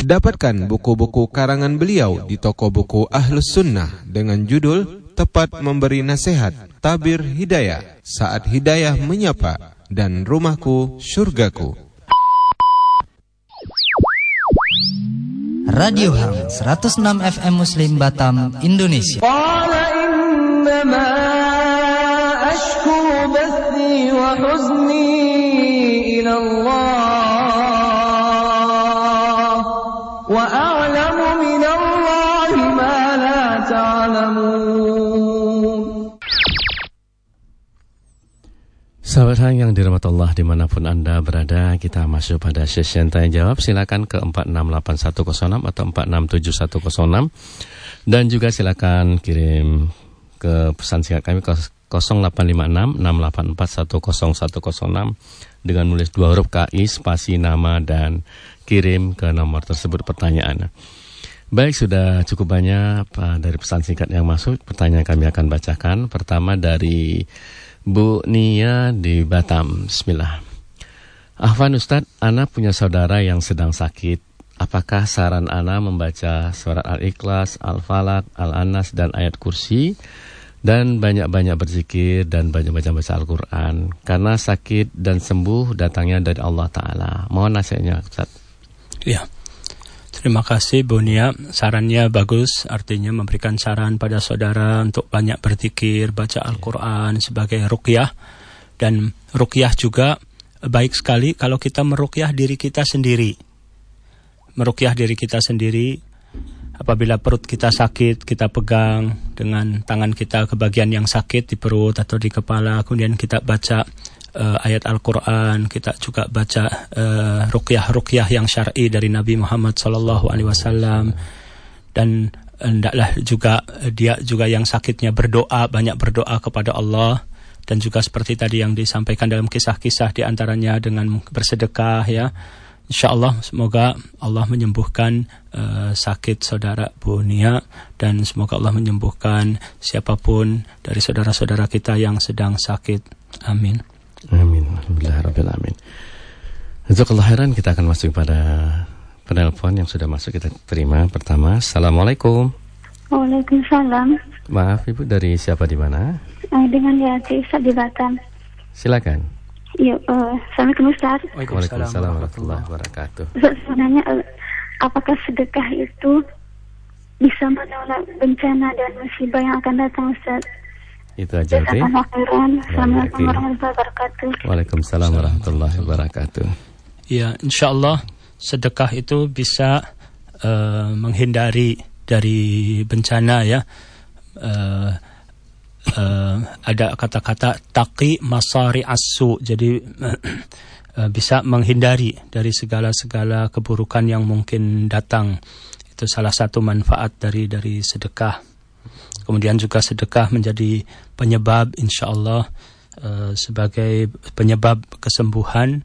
Dapatkan buku-buku karangan beliau di toko buku Ahlus Sunnah dengan judul Tepat Memberi Nasihat, Tabir Hidayah, Saat Hidayah Menyapa dan rumahku surgaku. Radio Hang 106 FM Muslim Batam Indonesia. Sahabat Hang yang dirahmati Allah di mana pun Anda berada, kita masuk pada sesi tanya jawab. Silakan ke 468106 atau 467106 dan juga silakan kirim ke pesan singkat kami ke 0856 dengan nulis dua huruf KI spasi nama dan kirim ke nomor tersebut pertanyaan. Baik, sudah cukup banyak dari pesan singkat yang masuk. Pertanyaan kami akan bacakan. Pertama dari Bu Nia di Batam. Bismillah. Ahwan Ustadz, Ana punya saudara yang sedang sakit. Apakah saran Ana membaca surat Al-Ikhlas, Al-Falak, Al-Anas, dan ayat kursi? Dan banyak-banyak berzikir dan banyak-banyak baca Al-Quran. Karena sakit dan sembuh datangnya dari Allah Ta'ala. Mohon nasihatnya Ustaz. Ya. Terima kasih Bu Nia, sarannya bagus, artinya memberikan saran pada saudara untuk banyak berzikir, baca Al-Quran sebagai rukyah. Dan rukyah juga baik sekali kalau kita merukyah diri kita sendiri. Merukyah diri kita sendiri, apabila perut kita sakit, kita pegang dengan tangan kita ke bagian yang sakit di perut atau di kepala, kemudian kita baca uh, ayat Al-Quran, kita juga baca uh, rukyah-rukyah yang syar'i dari Nabi Muhammad Wasallam dan hendaklah juga dia juga yang sakitnya berdoa banyak berdoa kepada Allah dan juga seperti tadi yang disampaikan dalam kisah-kisah di antaranya dengan bersedekah ya Insya Allah semoga Allah menyembuhkan uh, sakit saudara Bunia dan semoga Allah menyembuhkan siapa pun dari saudara-saudara kita yang sedang sakit. Amin. Amin. Alhamdulillah Rabbil Alamin. Jazakallah khairan kita akan masuk pada penelpon yang sudah masuk kita terima. Pertama, Assalamualaikum. Waalaikumsalam. Maaf Ibu, dari siapa di mana? Uh, dengan Yati Ustaz di Batam. Silakan. Yuk, uh, Assalamualaikum Ustaz. Waalaikumsalam warahmatullahi wabarakatuh. Ustaz, sebenarnya uh, apakah sedekah itu bisa menolak bencana dan musibah yang akan datang Ustaz? Itu aja Uti. Assalamualaikum warahmatullahi wabarakatuh. Waalaikumsalam warahmatullahi wabarakatuh. Ya, insya Allah sedekah itu bisa uh, menghindari dari bencana ya. Uh, uh, ada kata-kata taki masari asu, jadi uh, bisa menghindari dari segala-segala keburukan yang mungkin datang. Itu salah satu manfaat dari dari sedekah. Kemudian juga sedekah menjadi penyebab insya Allah uh, sebagai penyebab kesembuhan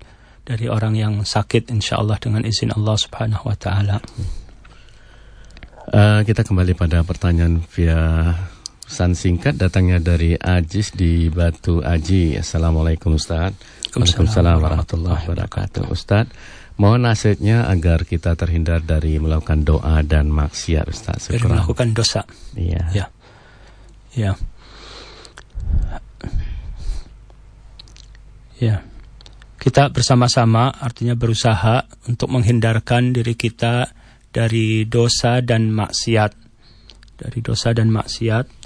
dari orang yang sakit insya Allah dengan izin Allah subhanahu wa ta'ala. Uh, kita kembali pada pertanyaan via pesan singkat datangnya dari Ajis di Batu Aji. Assalamualaikum Ustaz. Waalaikumsalam warahmatullahi wabarakatuh. Ustaz, mohon nasihatnya agar kita terhindar dari melakukan doa dan maksiat Ustaz. Dari melakukan dosa. Iya. Ya. Ya. Ya. Kita bersama-sama artinya berusaha untuk menghindarkan diri kita dari dosa dan maksiat. Dari dosa dan maksiat.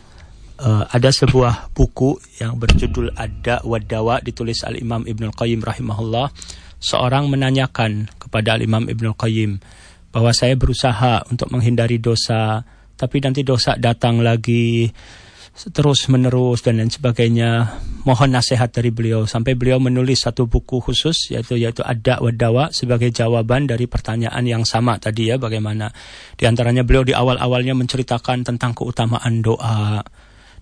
Uh, ada sebuah buku yang berjudul Ada Wadawa ditulis Al-Imam Ibnul Qayyim rahimahullah. Seorang menanyakan kepada Al-Imam Ibnul Qayyim bahwa saya berusaha untuk menghindari dosa, tapi nanti dosa datang lagi, terus menerus dan lain sebagainya. Mohon nasihat dari beliau sampai beliau menulis satu buku khusus yaitu yaitu ada wadawa sebagai jawaban dari pertanyaan yang sama tadi ya bagaimana di antaranya beliau di awal-awalnya menceritakan tentang keutamaan doa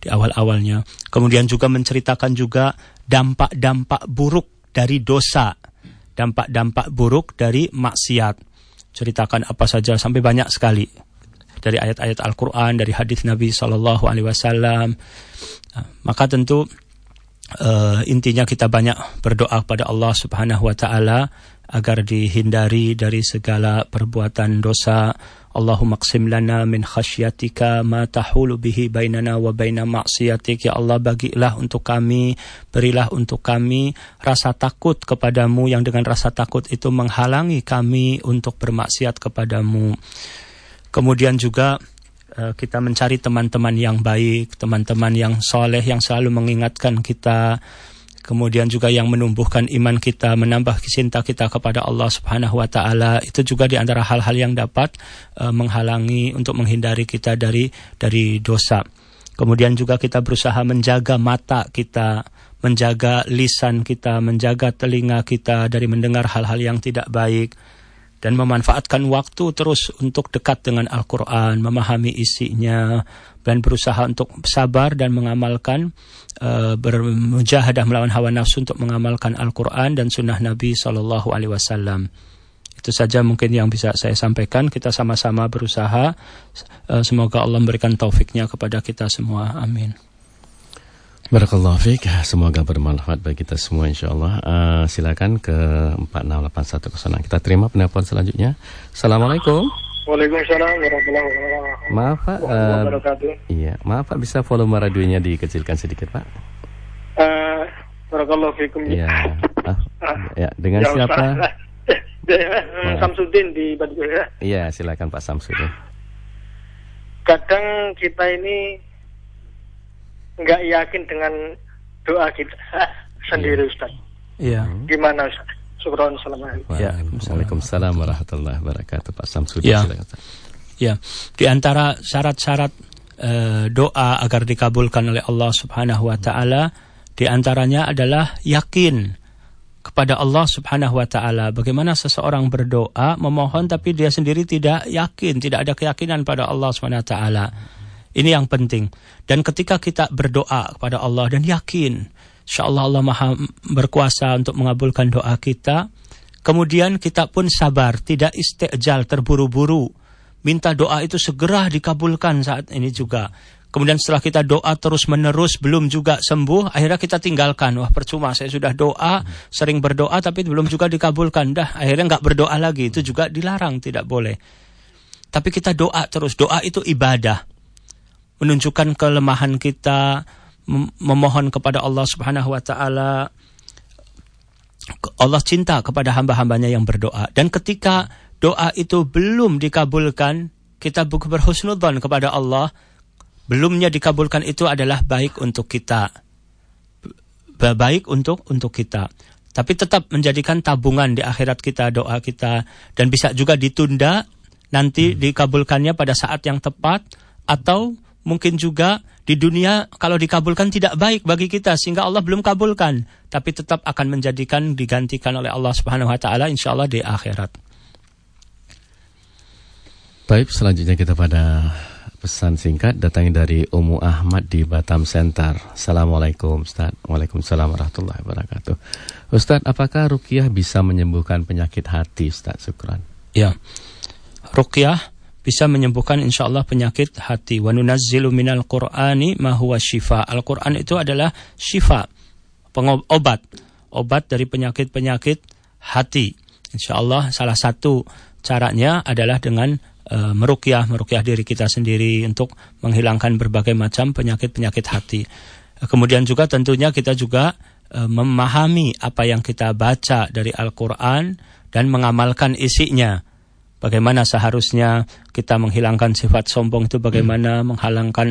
di awal-awalnya. Kemudian juga menceritakan juga dampak-dampak buruk dari dosa, dampak-dampak buruk dari maksiat. Ceritakan apa saja sampai banyak sekali dari ayat-ayat Al-Quran, dari hadis Nabi Shallallahu Alaihi Wasallam. Nah, maka tentu uh, intinya kita banyak berdoa kepada Allah Subhanahu Wa Taala agar dihindari dari segala perbuatan dosa Allahumma qsim lana min khasyatika ma tahulu bihi bainana wa baina maksiatik. Ya Allah bagilah untuk kami, berilah untuk kami rasa takut kepadamu yang dengan rasa takut itu menghalangi kami untuk bermaksiat kepadamu. Kemudian juga eh, kita mencari teman-teman yang baik, teman-teman yang soleh yang selalu mengingatkan kita. Kemudian juga yang menumbuhkan iman kita, menambah cinta kita kepada Allah Subhanahu wa taala, itu juga di antara hal-hal yang dapat uh, menghalangi untuk menghindari kita dari dari dosa. Kemudian juga kita berusaha menjaga mata kita, menjaga lisan kita, menjaga telinga kita dari mendengar hal-hal yang tidak baik dan memanfaatkan waktu terus untuk dekat dengan Al-Quran, memahami isinya, dan berusaha untuk sabar dan mengamalkan, uh, bermujahadah melawan hawa nafsu untuk mengamalkan Al-Quran dan sunnah Nabi Sallallahu Alaihi Wasallam. Itu saja mungkin yang bisa saya sampaikan. Kita sama-sama berusaha. Uh, semoga Allah memberikan taufiknya kepada kita semua. Amin. Barakallahu fiik. Semoga bermanfaat bagi kita semua insyaallah. Uh, silakan ke 468106. Kita terima penelpon selanjutnya. Assalamualaikum. Waalaikumsalam warahmatullahi wabarakatuh. Maaf Pak. Uh, iya, maaf Pak bisa volume radionya dikecilkan sedikit Pak. Uh, Barakallahu fiikum. Iya. Ah, ya, dengan ya, siapa? Samsudin di Batu ya. Iya, silakan Pak Samsudin. Kadang kita ini nggak yakin dengan doa kita sendiri yeah. Ustaz. Iya. Gimana Ustaz? Syukron, Assalamualaikum. Ya, Waalaikumsalam warahmatullahi wabarakatuh. Pak Samsudin. Ya. ya, di antara syarat-syarat uh, doa agar dikabulkan oleh Allah Subhanahu wa taala di antaranya adalah yakin kepada Allah Subhanahu wa taala. Bagaimana seseorang berdoa memohon tapi dia sendiri tidak yakin, tidak ada keyakinan pada Allah Subhanahu wa taala. Ini yang penting. Dan ketika kita berdoa kepada Allah dan yakin, insya Allah maha berkuasa untuk mengabulkan doa kita. Kemudian kita pun sabar, tidak istiqjal, terburu-buru. Minta doa itu segera dikabulkan saat ini juga. Kemudian setelah kita doa terus menerus belum juga sembuh, akhirnya kita tinggalkan. Wah percuma, saya sudah doa, sering berdoa tapi belum juga dikabulkan. Dah akhirnya nggak berdoa lagi, itu juga dilarang, tidak boleh. Tapi kita doa terus, doa itu ibadah menunjukkan kelemahan kita, memohon kepada Allah Subhanahu wa taala. Allah cinta kepada hamba-hambanya yang berdoa. Dan ketika doa itu belum dikabulkan, kita berhusnudzon kepada Allah. Belumnya dikabulkan itu adalah baik untuk kita. Baik untuk untuk kita. Tapi tetap menjadikan tabungan di akhirat kita, doa kita. Dan bisa juga ditunda nanti dikabulkannya pada saat yang tepat. Atau mungkin juga di dunia kalau dikabulkan tidak baik bagi kita sehingga Allah belum kabulkan tapi tetap akan menjadikan digantikan oleh Allah Subhanahu wa taala insyaallah di akhirat. Baik, selanjutnya kita pada pesan singkat datangnya dari Umu Ahmad di Batam Center. Assalamualaikum Ustaz. Waalaikumsalam warahmatullahi wabarakatuh. Ustaz, apakah ruqyah bisa menyembuhkan penyakit hati Ustaz? Syukran. Ya. Ruqyah bisa menyembuhkan insya Allah penyakit hati. Wa nunazzilu minal Qur'ani ma huwa syifa. Al-Qur'an itu adalah syifa, pengobat, obat dari penyakit-penyakit hati. Insya Allah salah satu caranya adalah dengan uh, merukyah, merukyah diri kita sendiri untuk menghilangkan berbagai macam penyakit-penyakit hati. Kemudian juga tentunya kita juga uh, memahami apa yang kita baca dari Al-Quran dan mengamalkan isinya bagaimana seharusnya kita menghilangkan sifat sombong itu bagaimana hmm. menghalangkan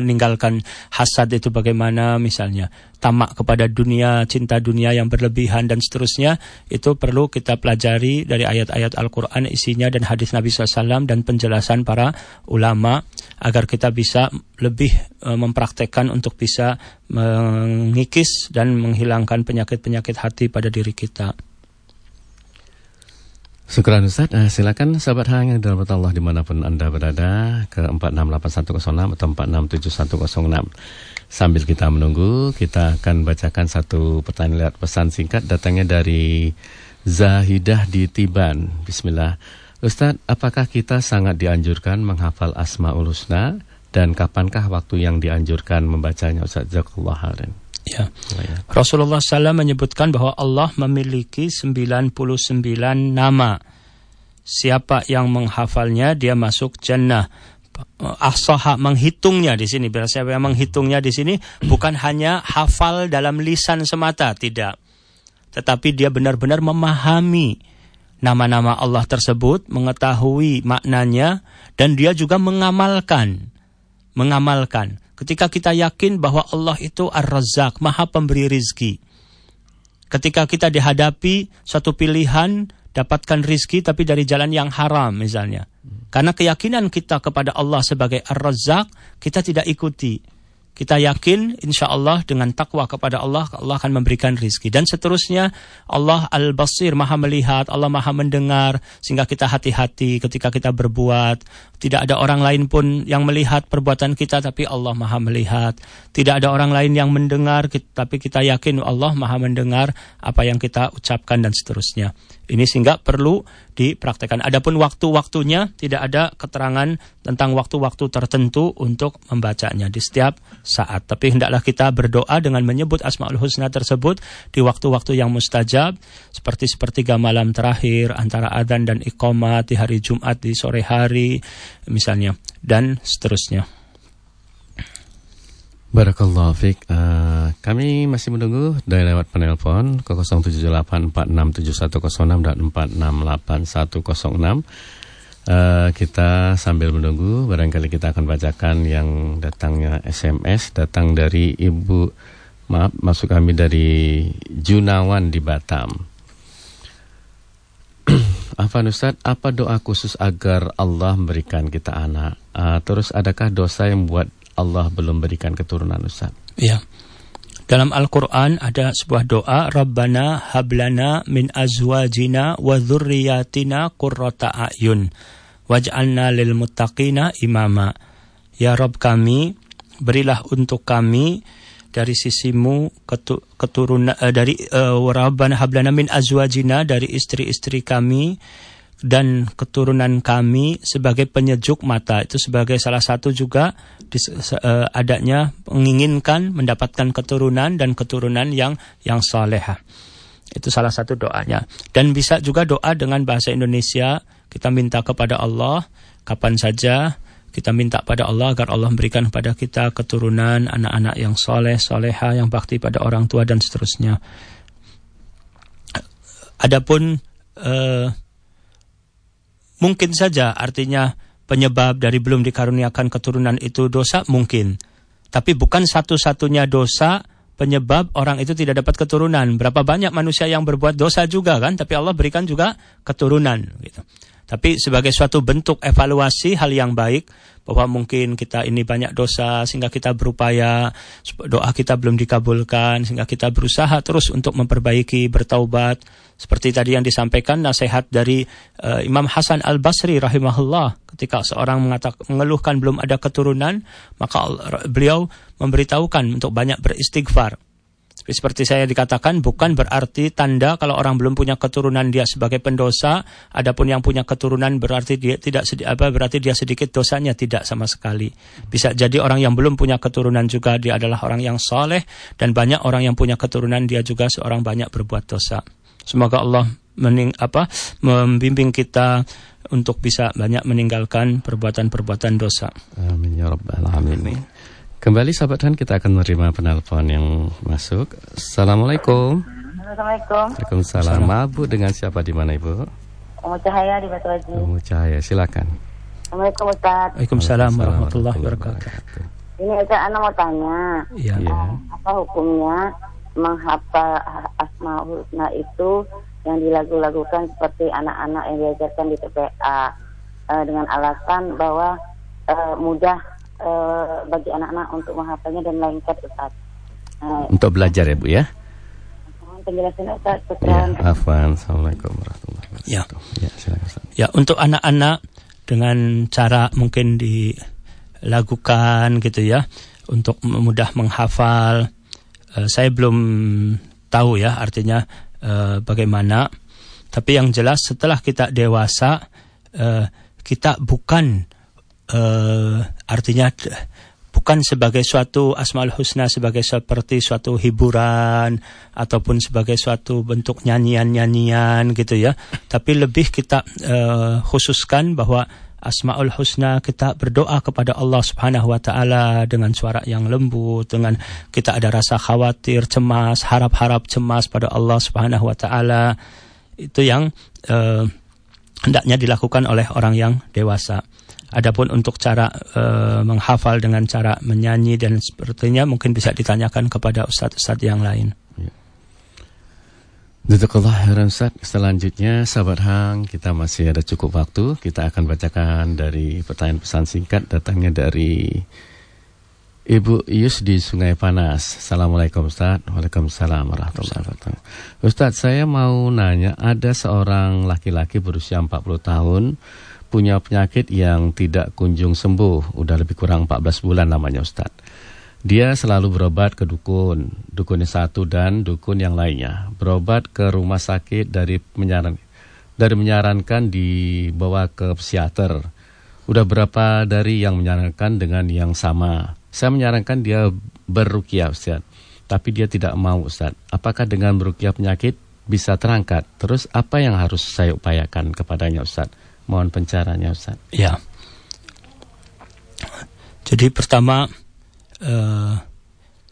meninggalkan hasad itu bagaimana misalnya tamak kepada dunia cinta dunia yang berlebihan dan seterusnya itu perlu kita pelajari dari ayat-ayat Al-Qur'an isinya dan hadis Nabi SAW dan penjelasan para ulama agar kita bisa lebih uh, mempraktekkan untuk bisa mengikis dan menghilangkan penyakit-penyakit hati pada diri kita. Syukur Ustaz, uh, silakan sahabat hang yang dalam Allah di mana pun Anda berada ke 468106 atau 467106. Sambil kita menunggu, kita akan bacakan satu pertanyaan lewat pesan singkat datangnya dari Zahidah di Tiban. Bismillah. Ustaz, apakah kita sangat dianjurkan menghafal Asmaul Husna dan kapankah waktu yang dianjurkan membacanya Ustaz Jazakallah khairan? Ya. Rasulullah SAW menyebutkan bahwa Allah memiliki 99 nama. siapa yang menghafalnya dia masuk jannah. Ahsaha menghitungnya di sini. Berarti siapa yang menghitungnya di sini bukan hanya hafal dalam lisan semata tidak. Tetapi dia benar-benar memahami nama-nama Allah tersebut mengetahui maknanya dan dia juga mengamalkan. Mengamalkan ketika kita yakin bahwa Allah itu Ar-Razzaq maha pemberi rizki ketika kita dihadapi satu pilihan dapatkan rizki tapi dari jalan yang haram misalnya karena keyakinan kita kepada Allah sebagai Ar-Razzaq, kita tidak ikuti. Kita yakin insya Allah dengan takwa kepada Allah, Allah akan memberikan rizki. Dan seterusnya Allah Al-Basir maha melihat, Allah maha mendengar. Sehingga kita hati-hati ketika kita berbuat. Tidak ada orang lain pun yang melihat perbuatan kita, tapi Allah maha melihat. Tidak ada orang lain yang mendengar, tapi kita yakin Allah maha mendengar apa yang kita ucapkan dan seterusnya. Ini sehingga perlu dipraktekkan. Adapun waktu-waktunya tidak ada keterangan tentang waktu-waktu tertentu untuk membacanya di setiap saat. Tapi hendaklah kita berdoa dengan menyebut Asmaul Husna tersebut di waktu-waktu yang mustajab seperti sepertiga malam terakhir antara adzan dan iqamat di hari Jumat di sore hari misalnya dan seterusnya. Barakallahu fiik. Uh, kami masih menunggu dari lewat penelpon ke 0784671106 dan 468106. Uh, kita sambil menunggu barangkali kita akan bacakan yang datangnya SMS datang dari Ibu maaf masuk kami dari Junawan di Batam. apa Ustaz, apa doa khusus agar Allah memberikan kita anak? Uh, terus adakah dosa yang buat Allah belum berikan keturunan Ustaz. Ya. Dalam Al-Quran ada sebuah doa Rabbana hablana min azwajina wa dhurriyatina qurrata a'yun waj'alna lil muttaqina imama Ya Rabb kami berilah untuk kami dari sisimu keturunan uh, dari uh, Rabbana hablana min azwajina dari istri-istri kami dan keturunan kami sebagai penyejuk mata. Itu sebagai salah satu juga uh, adanya menginginkan mendapatkan keturunan dan keturunan yang yang soleha itu salah satu doanya. Dan bisa juga doa dengan bahasa Indonesia kita minta kepada Allah kapan saja kita minta pada Allah agar Allah memberikan kepada kita keturunan anak-anak yang soleh soleha yang bakti pada orang tua dan seterusnya. Adapun uh, Mungkin saja artinya penyebab dari belum dikaruniakan keturunan itu dosa mungkin. Tapi bukan satu-satunya dosa penyebab orang itu tidak dapat keturunan. Berapa banyak manusia yang berbuat dosa juga kan, tapi Allah berikan juga keturunan gitu. Tapi sebagai suatu bentuk evaluasi hal yang baik bahwa mungkin kita ini banyak dosa sehingga kita berupaya doa kita belum dikabulkan sehingga kita berusaha terus untuk memperbaiki bertaubat. Seperti tadi yang disampaikan nasihat dari uh, Imam Hasan Al Basri rahimahullah ketika seorang mengatakan mengeluhkan belum ada keturunan maka beliau memberitahukan untuk banyak beristighfar seperti saya dikatakan bukan berarti tanda kalau orang belum punya keturunan dia sebagai pendosa, adapun yang punya keturunan berarti dia tidak sedikit apa berarti dia sedikit dosanya tidak sama sekali. Bisa jadi orang yang belum punya keturunan juga dia adalah orang yang soleh dan banyak orang yang punya keturunan dia juga seorang banyak berbuat dosa. Semoga Allah mening apa membimbing kita untuk bisa banyak meninggalkan perbuatan-perbuatan dosa. Amin ya rabbal alamin. Kembali sahabat Dan kita akan menerima penelpon yang masuk. Assalamualaikum. Assalamualaikum. Waalaikumsalam. Maaf dengan siapa di mana Ibu? Umu Cahaya di Batu Haji. Umu Cahaya, silakan. Assalamualaikum Ustaz. Waalaikumsalam warahmatullahi wabarakatuh. Ini Ustaz, Ana mau tanya. Iya. Ya. Apa hukumnya menghafal Asmaul Husna itu yang dilagu-lagukan seperti anak-anak yang diajarkan di TPA uh, eh, dengan alasan bahwa uh, mudah uh, bagi anak-anak untuk menghafalnya dan lengket Ustaz. Uh, untuk belajar ya Bu ya? Penjelasan Ustaz. Ya, afwan. Assalamualaikum warahmatullahi wabarakatuh. Ya. Ya, silakan. Ya, untuk anak-anak dengan cara mungkin dilakukan gitu ya untuk mudah menghafal. Uh, saya belum tahu ya artinya uh, bagaimana. Tapi yang jelas setelah kita dewasa uh, kita bukan uh, artinya bukan sebagai suatu asmaul husna sebagai seperti suatu hiburan ataupun sebagai suatu bentuk nyanyian-nyanyian gitu ya. Tapi lebih kita uh, khususkan bahwa asmaul husna kita berdoa kepada Allah Subhanahu wa taala dengan suara yang lembut dengan kita ada rasa khawatir cemas harap-harap cemas pada Allah Subhanahu wa taala. Itu yang uh, hendaknya dilakukan oleh orang yang dewasa Adapun untuk cara e, menghafal dengan cara menyanyi dan sepertinya mungkin bisa ditanyakan kepada ustadz-ustadz yang lain. Jazakallah khairan Ustaz. Selanjutnya sahabat Hang, kita masih ada cukup waktu. Kita akan bacakan dari pertanyaan pesan singkat datangnya dari Ibu Yus di Sungai Panas. Assalamualaikum Ustaz. Waalaikumsalam warahmatullahi wabarakatuh. Ustaz, saya mau nanya, ada seorang laki-laki berusia 40 tahun punya penyakit yang tidak kunjung sembuh. Udah lebih kurang 14 bulan namanya Ustaz. Dia selalu berobat ke dukun, dukun yang satu dan dukun yang lainnya. Berobat ke rumah sakit dari menyaran, dari menyarankan dibawa ke psikiater. Udah berapa dari yang menyarankan dengan yang sama. Saya menyarankan dia berukiah Ustaz. Tapi dia tidak mau Ustaz. Apakah dengan berukiah penyakit bisa terangkat? Terus apa yang harus saya upayakan kepadanya Ustaz? Mohon pencaranya Ustaz. Ya. Jadi pertama uh,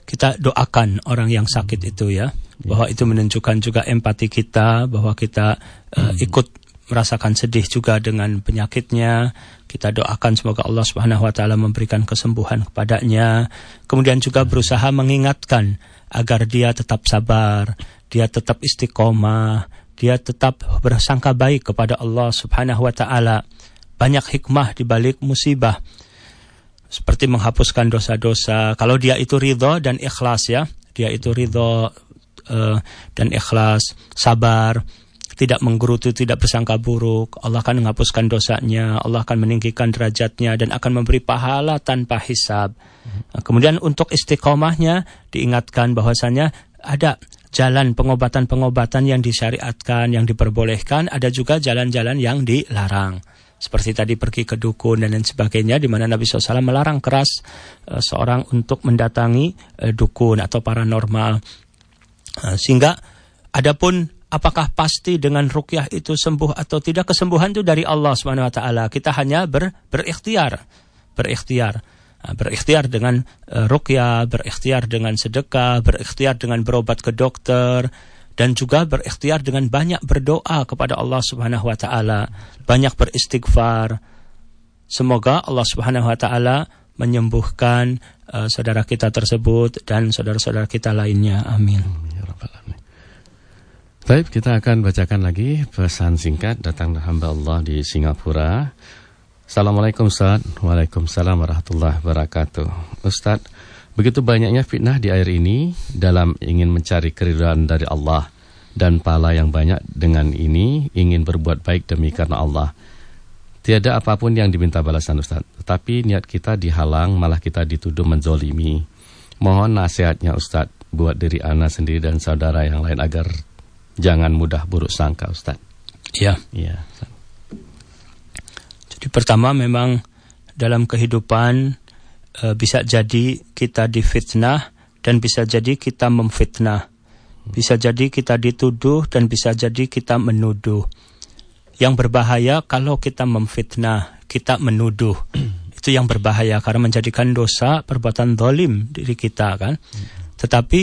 kita doakan orang yang sakit itu ya, bahwa itu menunjukkan juga empati kita bahwa kita uh, ikut merasakan sedih juga dengan penyakitnya. Kita doakan semoga Allah Subhanahu wa taala memberikan kesembuhan kepadanya. Kemudian juga berusaha mengingatkan agar dia tetap sabar, dia tetap istiqomah, dia tetap bersangka baik kepada Allah Subhanahu wa taala. Banyak hikmah di balik musibah. Seperti menghapuskan dosa-dosa. Kalau dia itu ridho dan ikhlas ya, dia itu ridho uh, dan ikhlas, sabar, tidak menggerutu, tidak bersangka buruk. Allah akan menghapuskan dosanya, Allah akan meninggikan derajatnya dan akan memberi pahala tanpa hisab. Nah, kemudian untuk istiqomahnya diingatkan bahwasanya ada jalan pengobatan-pengobatan yang disyariatkan, yang diperbolehkan, ada juga jalan-jalan yang dilarang. Seperti tadi pergi ke dukun dan lain sebagainya, di mana Nabi SAW melarang keras uh, seorang untuk mendatangi uh, dukun atau paranormal. Uh, sehingga adapun apakah pasti dengan rukyah itu sembuh atau tidak, kesembuhan itu dari Allah swt. Kita hanya ber, berikhtiar, berikhtiar. Ah, berikhtiar dengan uh, ruqyah, berikhtiar dengan sedekah, berikhtiar dengan berobat ke dokter dan juga berikhtiar dengan banyak berdoa kepada Allah Subhanahu wa taala, banyak beristighfar. Semoga Allah Subhanahu wa taala menyembuhkan uh, saudara kita tersebut dan saudara-saudara kita lainnya. Amin. Ya Baik, kita akan bacakan lagi pesan singkat datang hamba Allah di Singapura. Assalamualaikum Ustaz. Waalaikumsalam warahmatullahi wabarakatuh. Ustaz, begitu banyaknya fitnah di air ini Dalam ingin mencari keridhaan dari Allah Dan pahala yang banyak dengan ini Ingin berbuat baik demi karena Allah. Tiada apa pun yang diminta balasan Ustaz. Tetapi niat kita dihalang Malah kita dituduh menzolimi. Mohon nasihatnya Ustaz Buat diri Ana sendiri dan saudara yang lain Agar jangan mudah buruk sangka Ustaz. Iya Iya Ustaz jadi pertama memang dalam kehidupan e, bisa jadi kita difitnah dan bisa jadi kita memfitnah. Bisa jadi kita dituduh dan bisa jadi kita menuduh. Yang berbahaya kalau kita memfitnah, kita menuduh. Itu yang berbahaya karena menjadikan dosa perbuatan dolim diri kita kan. Tetapi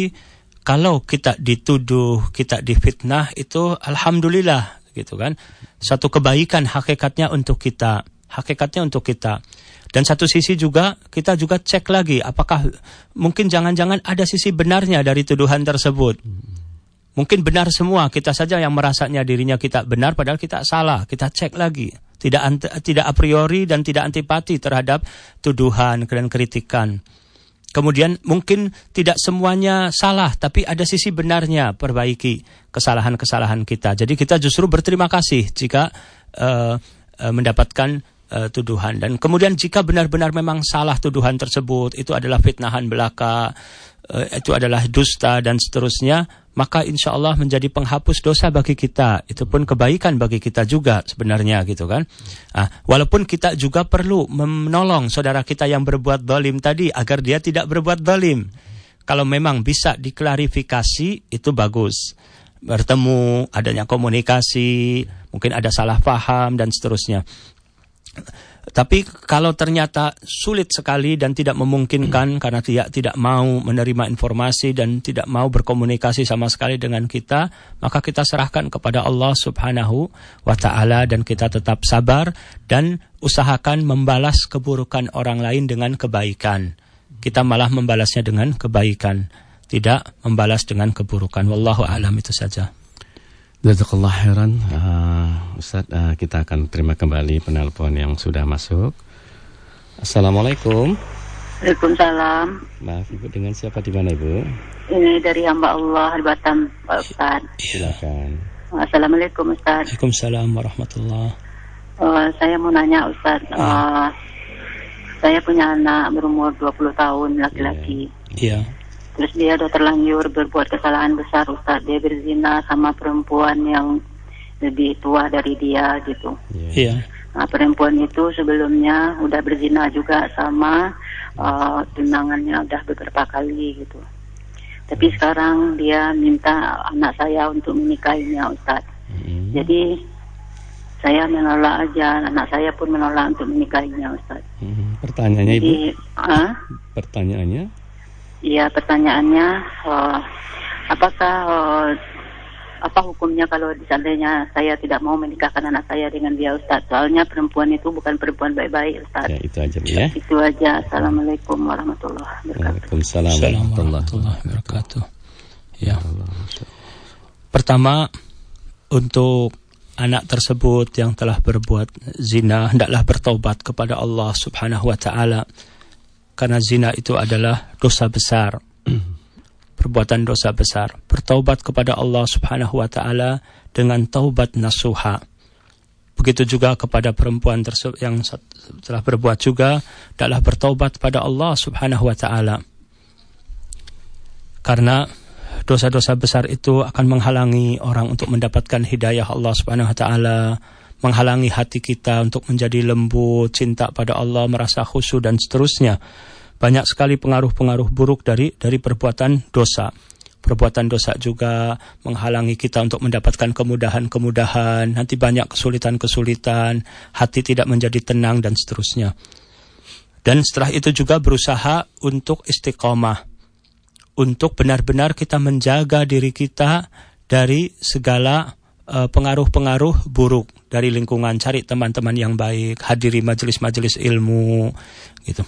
kalau kita dituduh, kita difitnah itu alhamdulillah gitu kan. Satu kebaikan hakikatnya untuk kita, hakikatnya untuk kita. Dan satu sisi juga kita juga cek lagi apakah mungkin jangan-jangan ada sisi benarnya dari tuduhan tersebut. Mungkin benar semua, kita saja yang merasanya dirinya kita benar padahal kita salah. Kita cek lagi. Tidak tidak a priori dan tidak antipati terhadap tuduhan dan kritikan. Kemudian mungkin tidak semuanya salah, tapi ada sisi benarnya perbaiki kesalahan-kesalahan kita. Jadi kita justru berterima kasih jika uh, uh, mendapatkan uh, tuduhan. Dan kemudian jika benar-benar memang salah tuduhan tersebut, itu adalah fitnahan belaka, uh, itu adalah dusta dan seterusnya, maka insya Allah menjadi penghapus dosa bagi kita. Itu pun kebaikan bagi kita juga sebenarnya gitu kan. Ah, walaupun kita juga perlu menolong saudara kita yang berbuat dolim tadi agar dia tidak berbuat dolim. Kalau memang bisa diklarifikasi itu bagus. Bertemu, adanya komunikasi, mungkin ada salah paham dan seterusnya. Tapi kalau ternyata sulit sekali dan tidak memungkinkan karena tidak tidak mau menerima informasi dan tidak mau berkomunikasi sama sekali dengan kita, maka kita serahkan kepada Allah Subhanahu wa taala dan kita tetap sabar dan usahakan membalas keburukan orang lain dengan kebaikan. Kita malah membalasnya dengan kebaikan, tidak membalas dengan keburukan. Wallahu a'lam itu saja. Jazakallah khairan. Uh, Ustaz uh, kita akan terima kembali penelpon yang sudah masuk. Assalamualaikum. Waalaikumsalam. Maaf Ibu dengan siapa di mana Ibu? Ini dari hamba Allah di Batam Pak Ustaz Silakan. Assalamualaikum Ustaz Waalaikumsalam warahmatullah. Uh, Saya mau nanya Ustaz uh, Saya punya anak berumur 20 tahun laki-laki. Iya. yeah. Terus dia udah terlanjur berbuat kesalahan besar Ustaz. Dia berzina sama perempuan yang lebih tua dari dia gitu. Iya. Yeah. Nah, perempuan itu sebelumnya udah berzina juga sama uh, tunangannya udah beberapa kali gitu. Tapi sekarang dia minta anak saya untuk menikahinya Ustaz. Hmm. Jadi saya menolak aja, anak saya pun menolak untuk menikahinya Ustaz. Hmm. Pertanyaannya Jadi, Ibu? Uh, Pertanyaannya? Iya pertanyaannya uh, apakah uh, apa hukumnya kalau seandainya saya tidak mau menikahkan anak saya dengan dia Ustaz? Soalnya perempuan itu bukan perempuan baik-baik Ustaz. Ya itu aja ya. Itu aja. Assalamualaikum warahmatullahi wabarakatuh. Waalaikumsalam warahmatullahi wabarakatuh. Ya. Pertama untuk anak tersebut yang telah berbuat zina hendaklah bertaubat kepada Allah Subhanahu wa taala karena zina itu adalah dosa besar. Perbuatan dosa besar. Bertaubat kepada Allah Subhanahu wa taala dengan taubat nasuha. Begitu juga kepada perempuan tersebut yang telah berbuat juga adalah bertaubat kepada Allah Subhanahu wa taala. Karena dosa-dosa besar itu akan menghalangi orang untuk mendapatkan hidayah Allah Subhanahu wa taala, menghalangi hati kita untuk menjadi lembut, cinta pada Allah, merasa khusyuk dan seterusnya. Banyak sekali pengaruh-pengaruh buruk dari dari perbuatan dosa. Perbuatan dosa juga menghalangi kita untuk mendapatkan kemudahan-kemudahan, nanti banyak kesulitan-kesulitan, hati tidak menjadi tenang dan seterusnya. Dan setelah itu juga berusaha untuk istiqomah. Untuk benar-benar kita menjaga diri kita dari segala pengaruh-pengaruh buruk dari lingkungan, cari teman-teman yang baik, hadiri majelis-majelis ilmu gitu.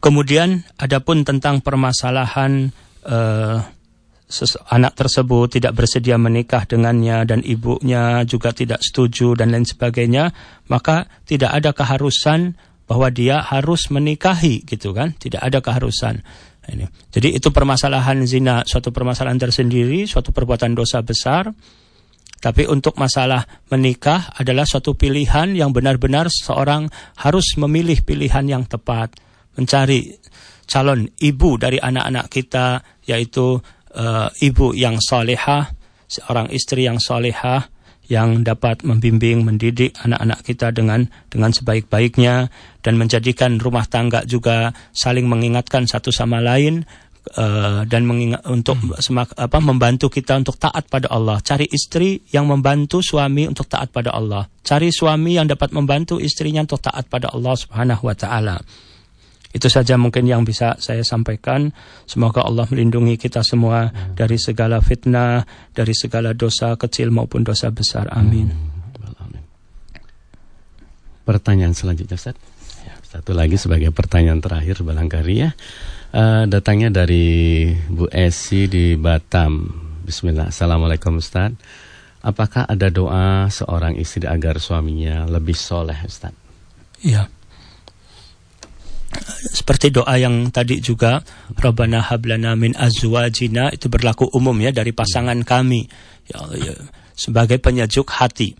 Kemudian adapun tentang permasalahan uh, anak tersebut tidak bersedia menikah dengannya dan ibunya juga tidak setuju dan lain sebagainya, maka tidak ada keharusan bahwa dia harus menikahi gitu kan, tidak ada keharusan. Ini. Jadi itu permasalahan zina, suatu permasalahan tersendiri, suatu perbuatan dosa besar. Tapi untuk masalah menikah adalah suatu pilihan yang benar-benar seorang harus memilih pilihan yang tepat, mencari calon ibu dari anak-anak kita, yaitu uh, ibu yang solehah, seorang istri yang solehah, yang dapat membimbing, mendidik anak-anak kita dengan dengan sebaik-baiknya dan menjadikan rumah tangga juga saling mengingatkan satu sama lain uh, dan mengingat untuk semak, apa membantu kita untuk taat pada Allah. Cari istri yang membantu suami untuk taat pada Allah. Cari suami yang dapat membantu istrinya untuk taat pada Allah Subhanahu wa taala. Itu saja mungkin yang bisa saya sampaikan. Semoga Allah melindungi kita semua hmm. dari segala fitnah, dari segala dosa kecil maupun dosa besar. Amin. Hmm. Pertanyaan selanjutnya, Ustaz. Ya, satu lagi sebagai pertanyaan terakhir barangkali ya. Uh, datangnya dari Bu Esi di Batam. Bismillah. Assalamualaikum Ustaz. Apakah ada doa seorang istri agar suaminya lebih soleh Ustaz? Iya seperti doa yang tadi juga Rabbana hablana min azwajina itu berlaku umum ya dari pasangan kami ya, ya, sebagai penyejuk hati.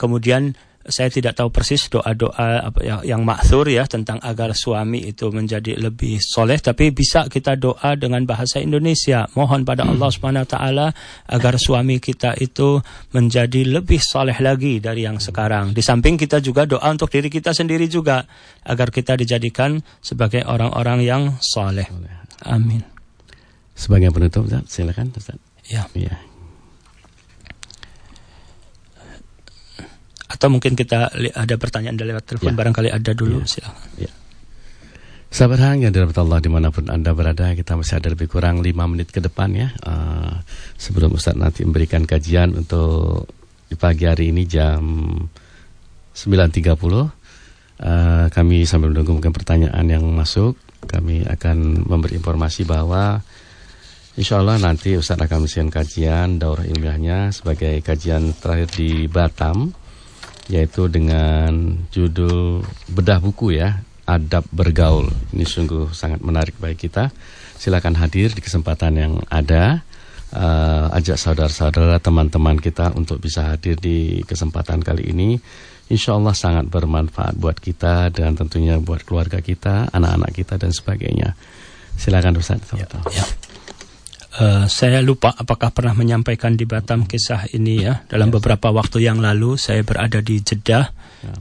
Kemudian saya tidak tahu persis doa-doa apa yang, maksur ya tentang agar suami itu menjadi lebih soleh tapi bisa kita doa dengan bahasa Indonesia. Mohon pada Allah Subhanahu taala agar suami kita itu menjadi lebih soleh lagi dari yang sekarang. Di samping kita juga doa untuk diri kita sendiri juga agar kita dijadikan sebagai orang-orang yang soleh. Amin. Sebagai penutup Ustaz silakan Ustaz. Ya. Ya atau mungkin kita ada pertanyaan dari lewat telepon Ya. barangkali ada dulu Ya. silakan Ya. Sahabat Hang yang dirahmati Allah di mana pun Anda berada Kita masih ada lebih kurang 5 menit ke depan ya Eh, Sebelum Ustaz nanti memberikan kajian untuk di pagi hari ini jam 9.30 Eh, Kami sambil menunggu mungkin pertanyaan yang masuk Kami akan memberi informasi bahwa Insya Allah nanti Ustaz akan memberikan kajian daurah ilmiahnya sebagai kajian terakhir di Batam yaitu dengan judul bedah buku ya adab bergaul. Ini sungguh sangat menarik bagi kita. Silakan hadir di kesempatan yang ada. Eh, ajak saudara-saudara teman-teman kita untuk bisa hadir di kesempatan kali ini. Insya Allah sangat bermanfaat buat kita dan tentunya buat keluarga kita anak-anak kita dan sebagainya. Silakan Ustaz. Ya. Eh, saya lupa apakah pernah menyampaikan di Batam kisah ini ya. Dalam beberapa waktu yang lalu saya berada di Jeddah,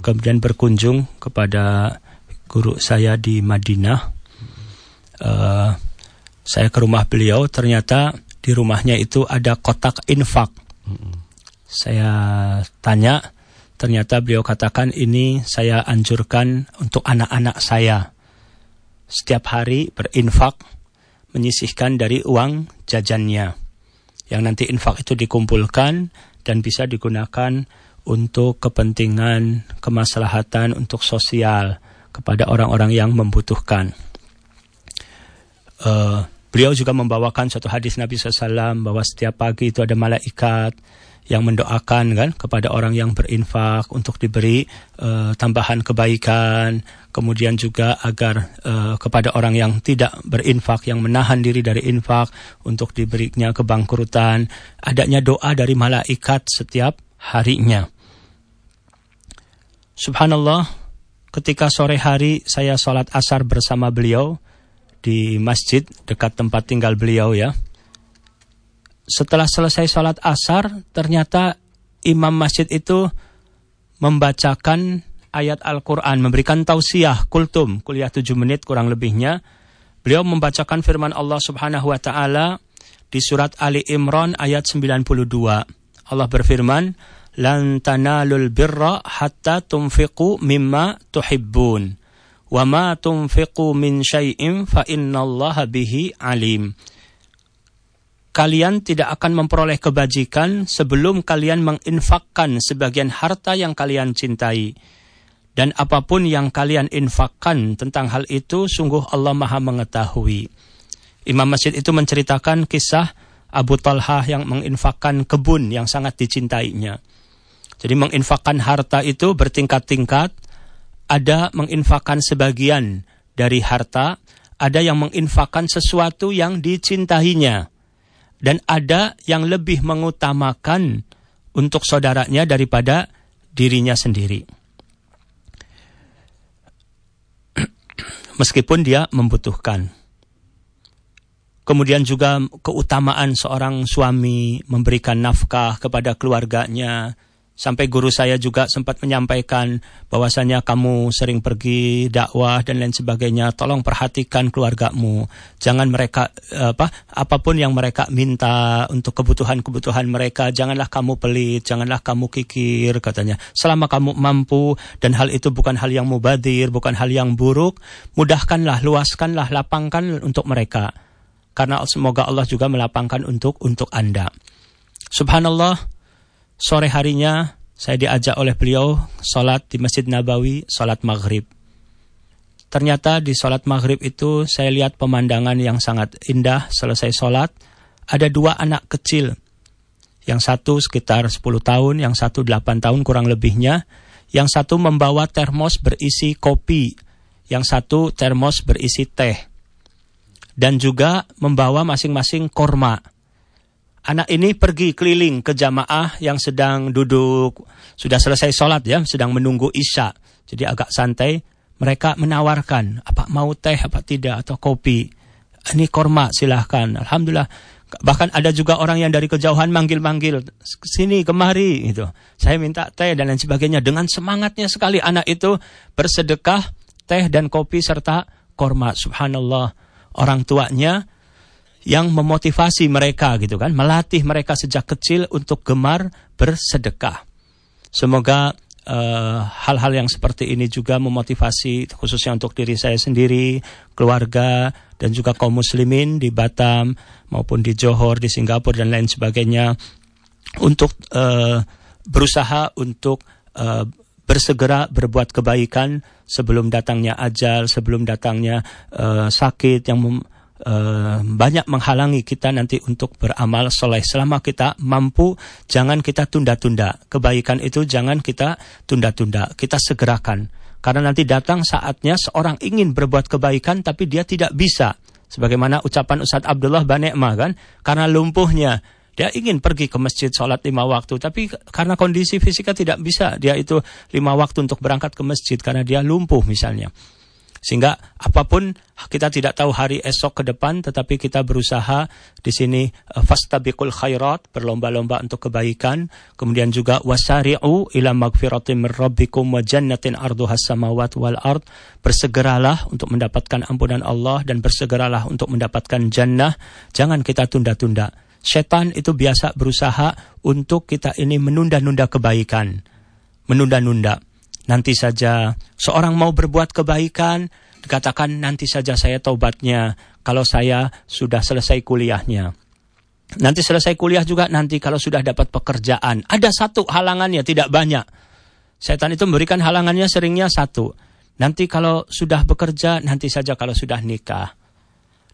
kemudian berkunjung kepada guru saya di Madinah. Eh, saya ke rumah beliau, ternyata di rumahnya itu ada kotak infak. Saya tanya, ternyata beliau katakan ini saya anjurkan untuk anak-anak saya. Setiap hari berinfak menyisihkan dari uang jajannya. Yang nanti infak itu dikumpulkan dan bisa digunakan untuk kepentingan kemaslahatan untuk sosial kepada orang-orang yang membutuhkan. Eh, beliau juga membawakan satu hadis Nabi SAW bahwa setiap pagi itu ada malaikat yang mendoakan kan kepada orang yang berinfak untuk diberi eh, tambahan kebaikan kemudian juga agar eh, kepada orang yang tidak berinfak yang menahan diri dari infak untuk diberinya kebangkrutan. Adanya doa dari malaikat setiap harinya. Subhanallah ketika sore hari saya sholat asar bersama beliau di masjid dekat tempat tinggal beliau ya setelah selesai sholat asar, ternyata imam masjid itu membacakan ayat Al-Quran, memberikan tausiah, kultum, kuliah tujuh menit kurang lebihnya. Beliau membacakan firman Allah subhanahu wa ta'ala di surat Ali Imran ayat 92. Allah berfirman, Lan tanalul birra hatta tunfiqu mimma tuhibbun. Wa ma tunfiqu min syai'in fa innallaha bihi alim kalian tidak akan memperoleh kebajikan sebelum kalian menginfakkan sebagian harta yang kalian cintai. Dan apa pun yang kalian infakkan tentang hal itu, sungguh Allah maha mengetahui. Imam Masjid itu menceritakan kisah Abu Talha yang menginfakkan kebun yang sangat dicintainya. Jadi menginfakkan harta itu bertingkat-tingkat. Ada menginfakkan sebagian dari harta, ada yang menginfakkan sesuatu yang dicintainya dan ada yang lebih mengutamakan untuk saudaranya daripada dirinya sendiri. Meskipun dia membutuhkan. Kemudian juga keutamaan seorang suami memberikan nafkah kepada keluarganya. Sampai guru saya juga sempat menyampaikan bahwasanya kamu sering pergi dakwah dan lain sebagainya. Tolong perhatikan keluargamu. Jangan mereka apa apa pun yang mereka minta untuk kebutuhan-kebutuhan mereka, janganlah kamu pelit, janganlah kamu kikir katanya. Selama kamu mampu dan hal itu bukan hal yang mubadir, bukan hal yang buruk, mudahkanlah, luaskanlah, lapangkan untuk mereka. Karena semoga Allah juga melapangkan untuk untuk Anda. Subhanallah, sore harinya saya diajak oleh beliau sholat di Masjid Nabawi, sholat maghrib. Ternyata di sholat maghrib itu saya lihat pemandangan yang sangat indah selesai sholat. Ada dua anak kecil. Yang satu sekitar 10 tahun, yang satu 8 tahun kurang lebihnya. Yang satu membawa termos berisi kopi. Yang satu termos berisi teh. Dan juga membawa masing-masing korma. Anak ini pergi keliling ke jamaah yang sedang duduk, sudah selesai sholat ya, sedang menunggu isya. Jadi agak santai, mereka menawarkan, apa mau teh, apa tidak, atau kopi. Ini korma silahkan. Alhamdulillah. Bahkan ada juga orang yang dari kejauhan manggil-manggil, sini kemari gitu. Saya minta teh dan lain sebagainya. Dengan semangatnya sekali anak itu bersedekah teh dan kopi serta korma. Subhanallah. Orang tuanya yang memotivasi mereka gitu kan, melatih mereka sejak kecil untuk gemar bersedekah. Semoga eh, hal-hal uh, yang seperti ini juga memotivasi khususnya untuk diri saya sendiri, keluarga dan juga kaum muslimin di Batam maupun di Johor, di Singapura dan lain sebagainya untuk uh, berusaha untuk uh, bersegera berbuat kebaikan sebelum datangnya ajal, sebelum datangnya uh, sakit yang uh, banyak menghalangi kita nanti untuk beramal soleh. Selama kita mampu, jangan kita tunda-tunda. Kebaikan itu jangan kita tunda-tunda. Kita segerakan. Karena nanti datang saatnya seorang ingin berbuat kebaikan tapi dia tidak bisa. Sebagaimana ucapan Ustadz Abdullah Banekma kan. Karena lumpuhnya. Dia ingin pergi ke masjid sholat lima waktu. Tapi karena kondisi fisiknya tidak bisa. Dia itu lima waktu untuk berangkat ke masjid. Karena dia lumpuh misalnya. Sehingga apa pun kita tidak tahu hari esok ke depan tetapi kita berusaha di sini uh, fastabiqul khairat berlomba-lomba untuk kebaikan. Kemudian juga wasari'u ila magfiratin min rabbikum wa jannatin arduha wal ard. Bersegeralah untuk mendapatkan ampunan Allah dan bersegeralah untuk mendapatkan jannah. Jangan kita tunda-tunda. Setan itu biasa berusaha untuk kita ini menunda-nunda kebaikan. Menunda-nunda nanti saja. Seorang mau berbuat kebaikan, dikatakan nanti saja saya taubatnya kalau saya sudah selesai kuliahnya. Nanti selesai kuliah juga nanti kalau sudah dapat pekerjaan. Ada satu halangannya, tidak banyak. Setan itu memberikan halangannya seringnya satu. Nanti kalau sudah bekerja, nanti saja kalau sudah nikah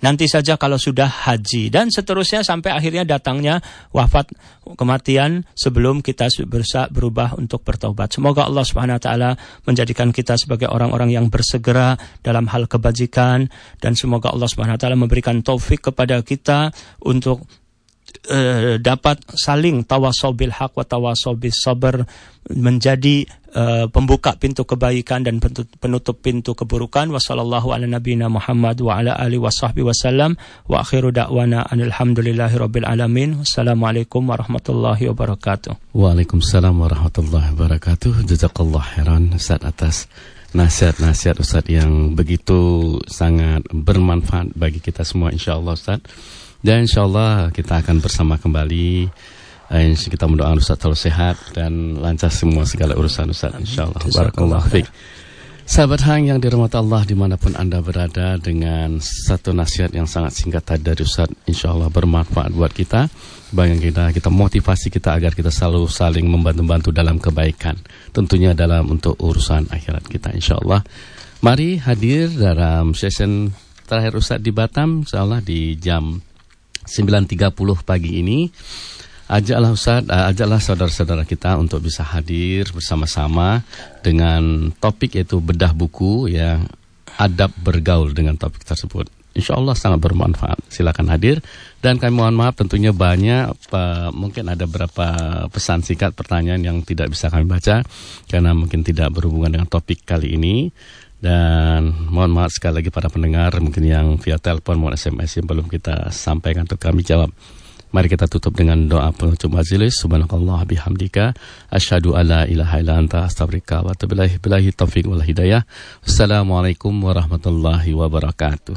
nanti saja kalau sudah haji dan seterusnya sampai akhirnya datangnya wafat kematian sebelum kita berubah untuk bertobat. Semoga Allah Subhanahu wa taala menjadikan kita sebagai orang-orang yang bersegera dalam hal kebajikan dan semoga Allah Subhanahu wa taala memberikan taufik kepada kita untuk uh, dapat saling tawasau bil haq wa tawasau bis menjadi uh, pembuka pintu kebaikan dan penutup pintu keburukan. Wa ala nabiyina Muhammad wa ala alihi wasahbihi wasallam wa akhiru da'wana alhamdulillahi alamin. Wassalamualaikum warahmatullahi wabarakatuh. Waalaikumsalam warahmatullahi wabarakatuh. Jazakallah khairan Ustaz atas nasihat-nasihat Ustaz yang begitu sangat bermanfaat bagi kita semua insyaallah Ustaz dan insyaallah kita akan bersama kembali. Eh, kita mendoakan Ustaz selalu sehat dan lancar semua segala urusan Ustaz. Insyaallah. Barakallahu fiik. Sahabat Hang yang dirahmati Allah di mana pun Anda berada dengan satu nasihat yang sangat singkat tadi dari Ustaz insya bermanfaat buat kita. Bagaimana kita, kita motivasi kita agar kita selalu saling membantu-bantu dalam kebaikan. Tentunya dalam untuk urusan akhirat kita insya Mari hadir dalam session terakhir Ustaz di Batam insya di jam 9.30 pagi ini ajaklah Ustaz, uh, ajaklah saudara-saudara kita untuk bisa hadir bersama-sama dengan topik yaitu bedah buku yang adab bergaul dengan topik tersebut. Insya Allah sangat bermanfaat. Silakan hadir dan kami mohon maaf tentunya banyak mungkin ada beberapa pesan singkat pertanyaan yang tidak bisa kami baca karena mungkin tidak berhubungan dengan topik kali ini dan mohon maaf sekali lagi para pendengar mungkin yang via telepon maupun SMS yang belum kita sampaikan untuk kami jawab. Mari kita tutup dengan doa penutup majelis. Subhanakallah bihamdika. Asyhadu alla ilaha illa anta astaghfiruka wa atubu ilaik. Billahi taufiq wal hidayah. Assalamualaikum warahmatullahi wabarakatuh.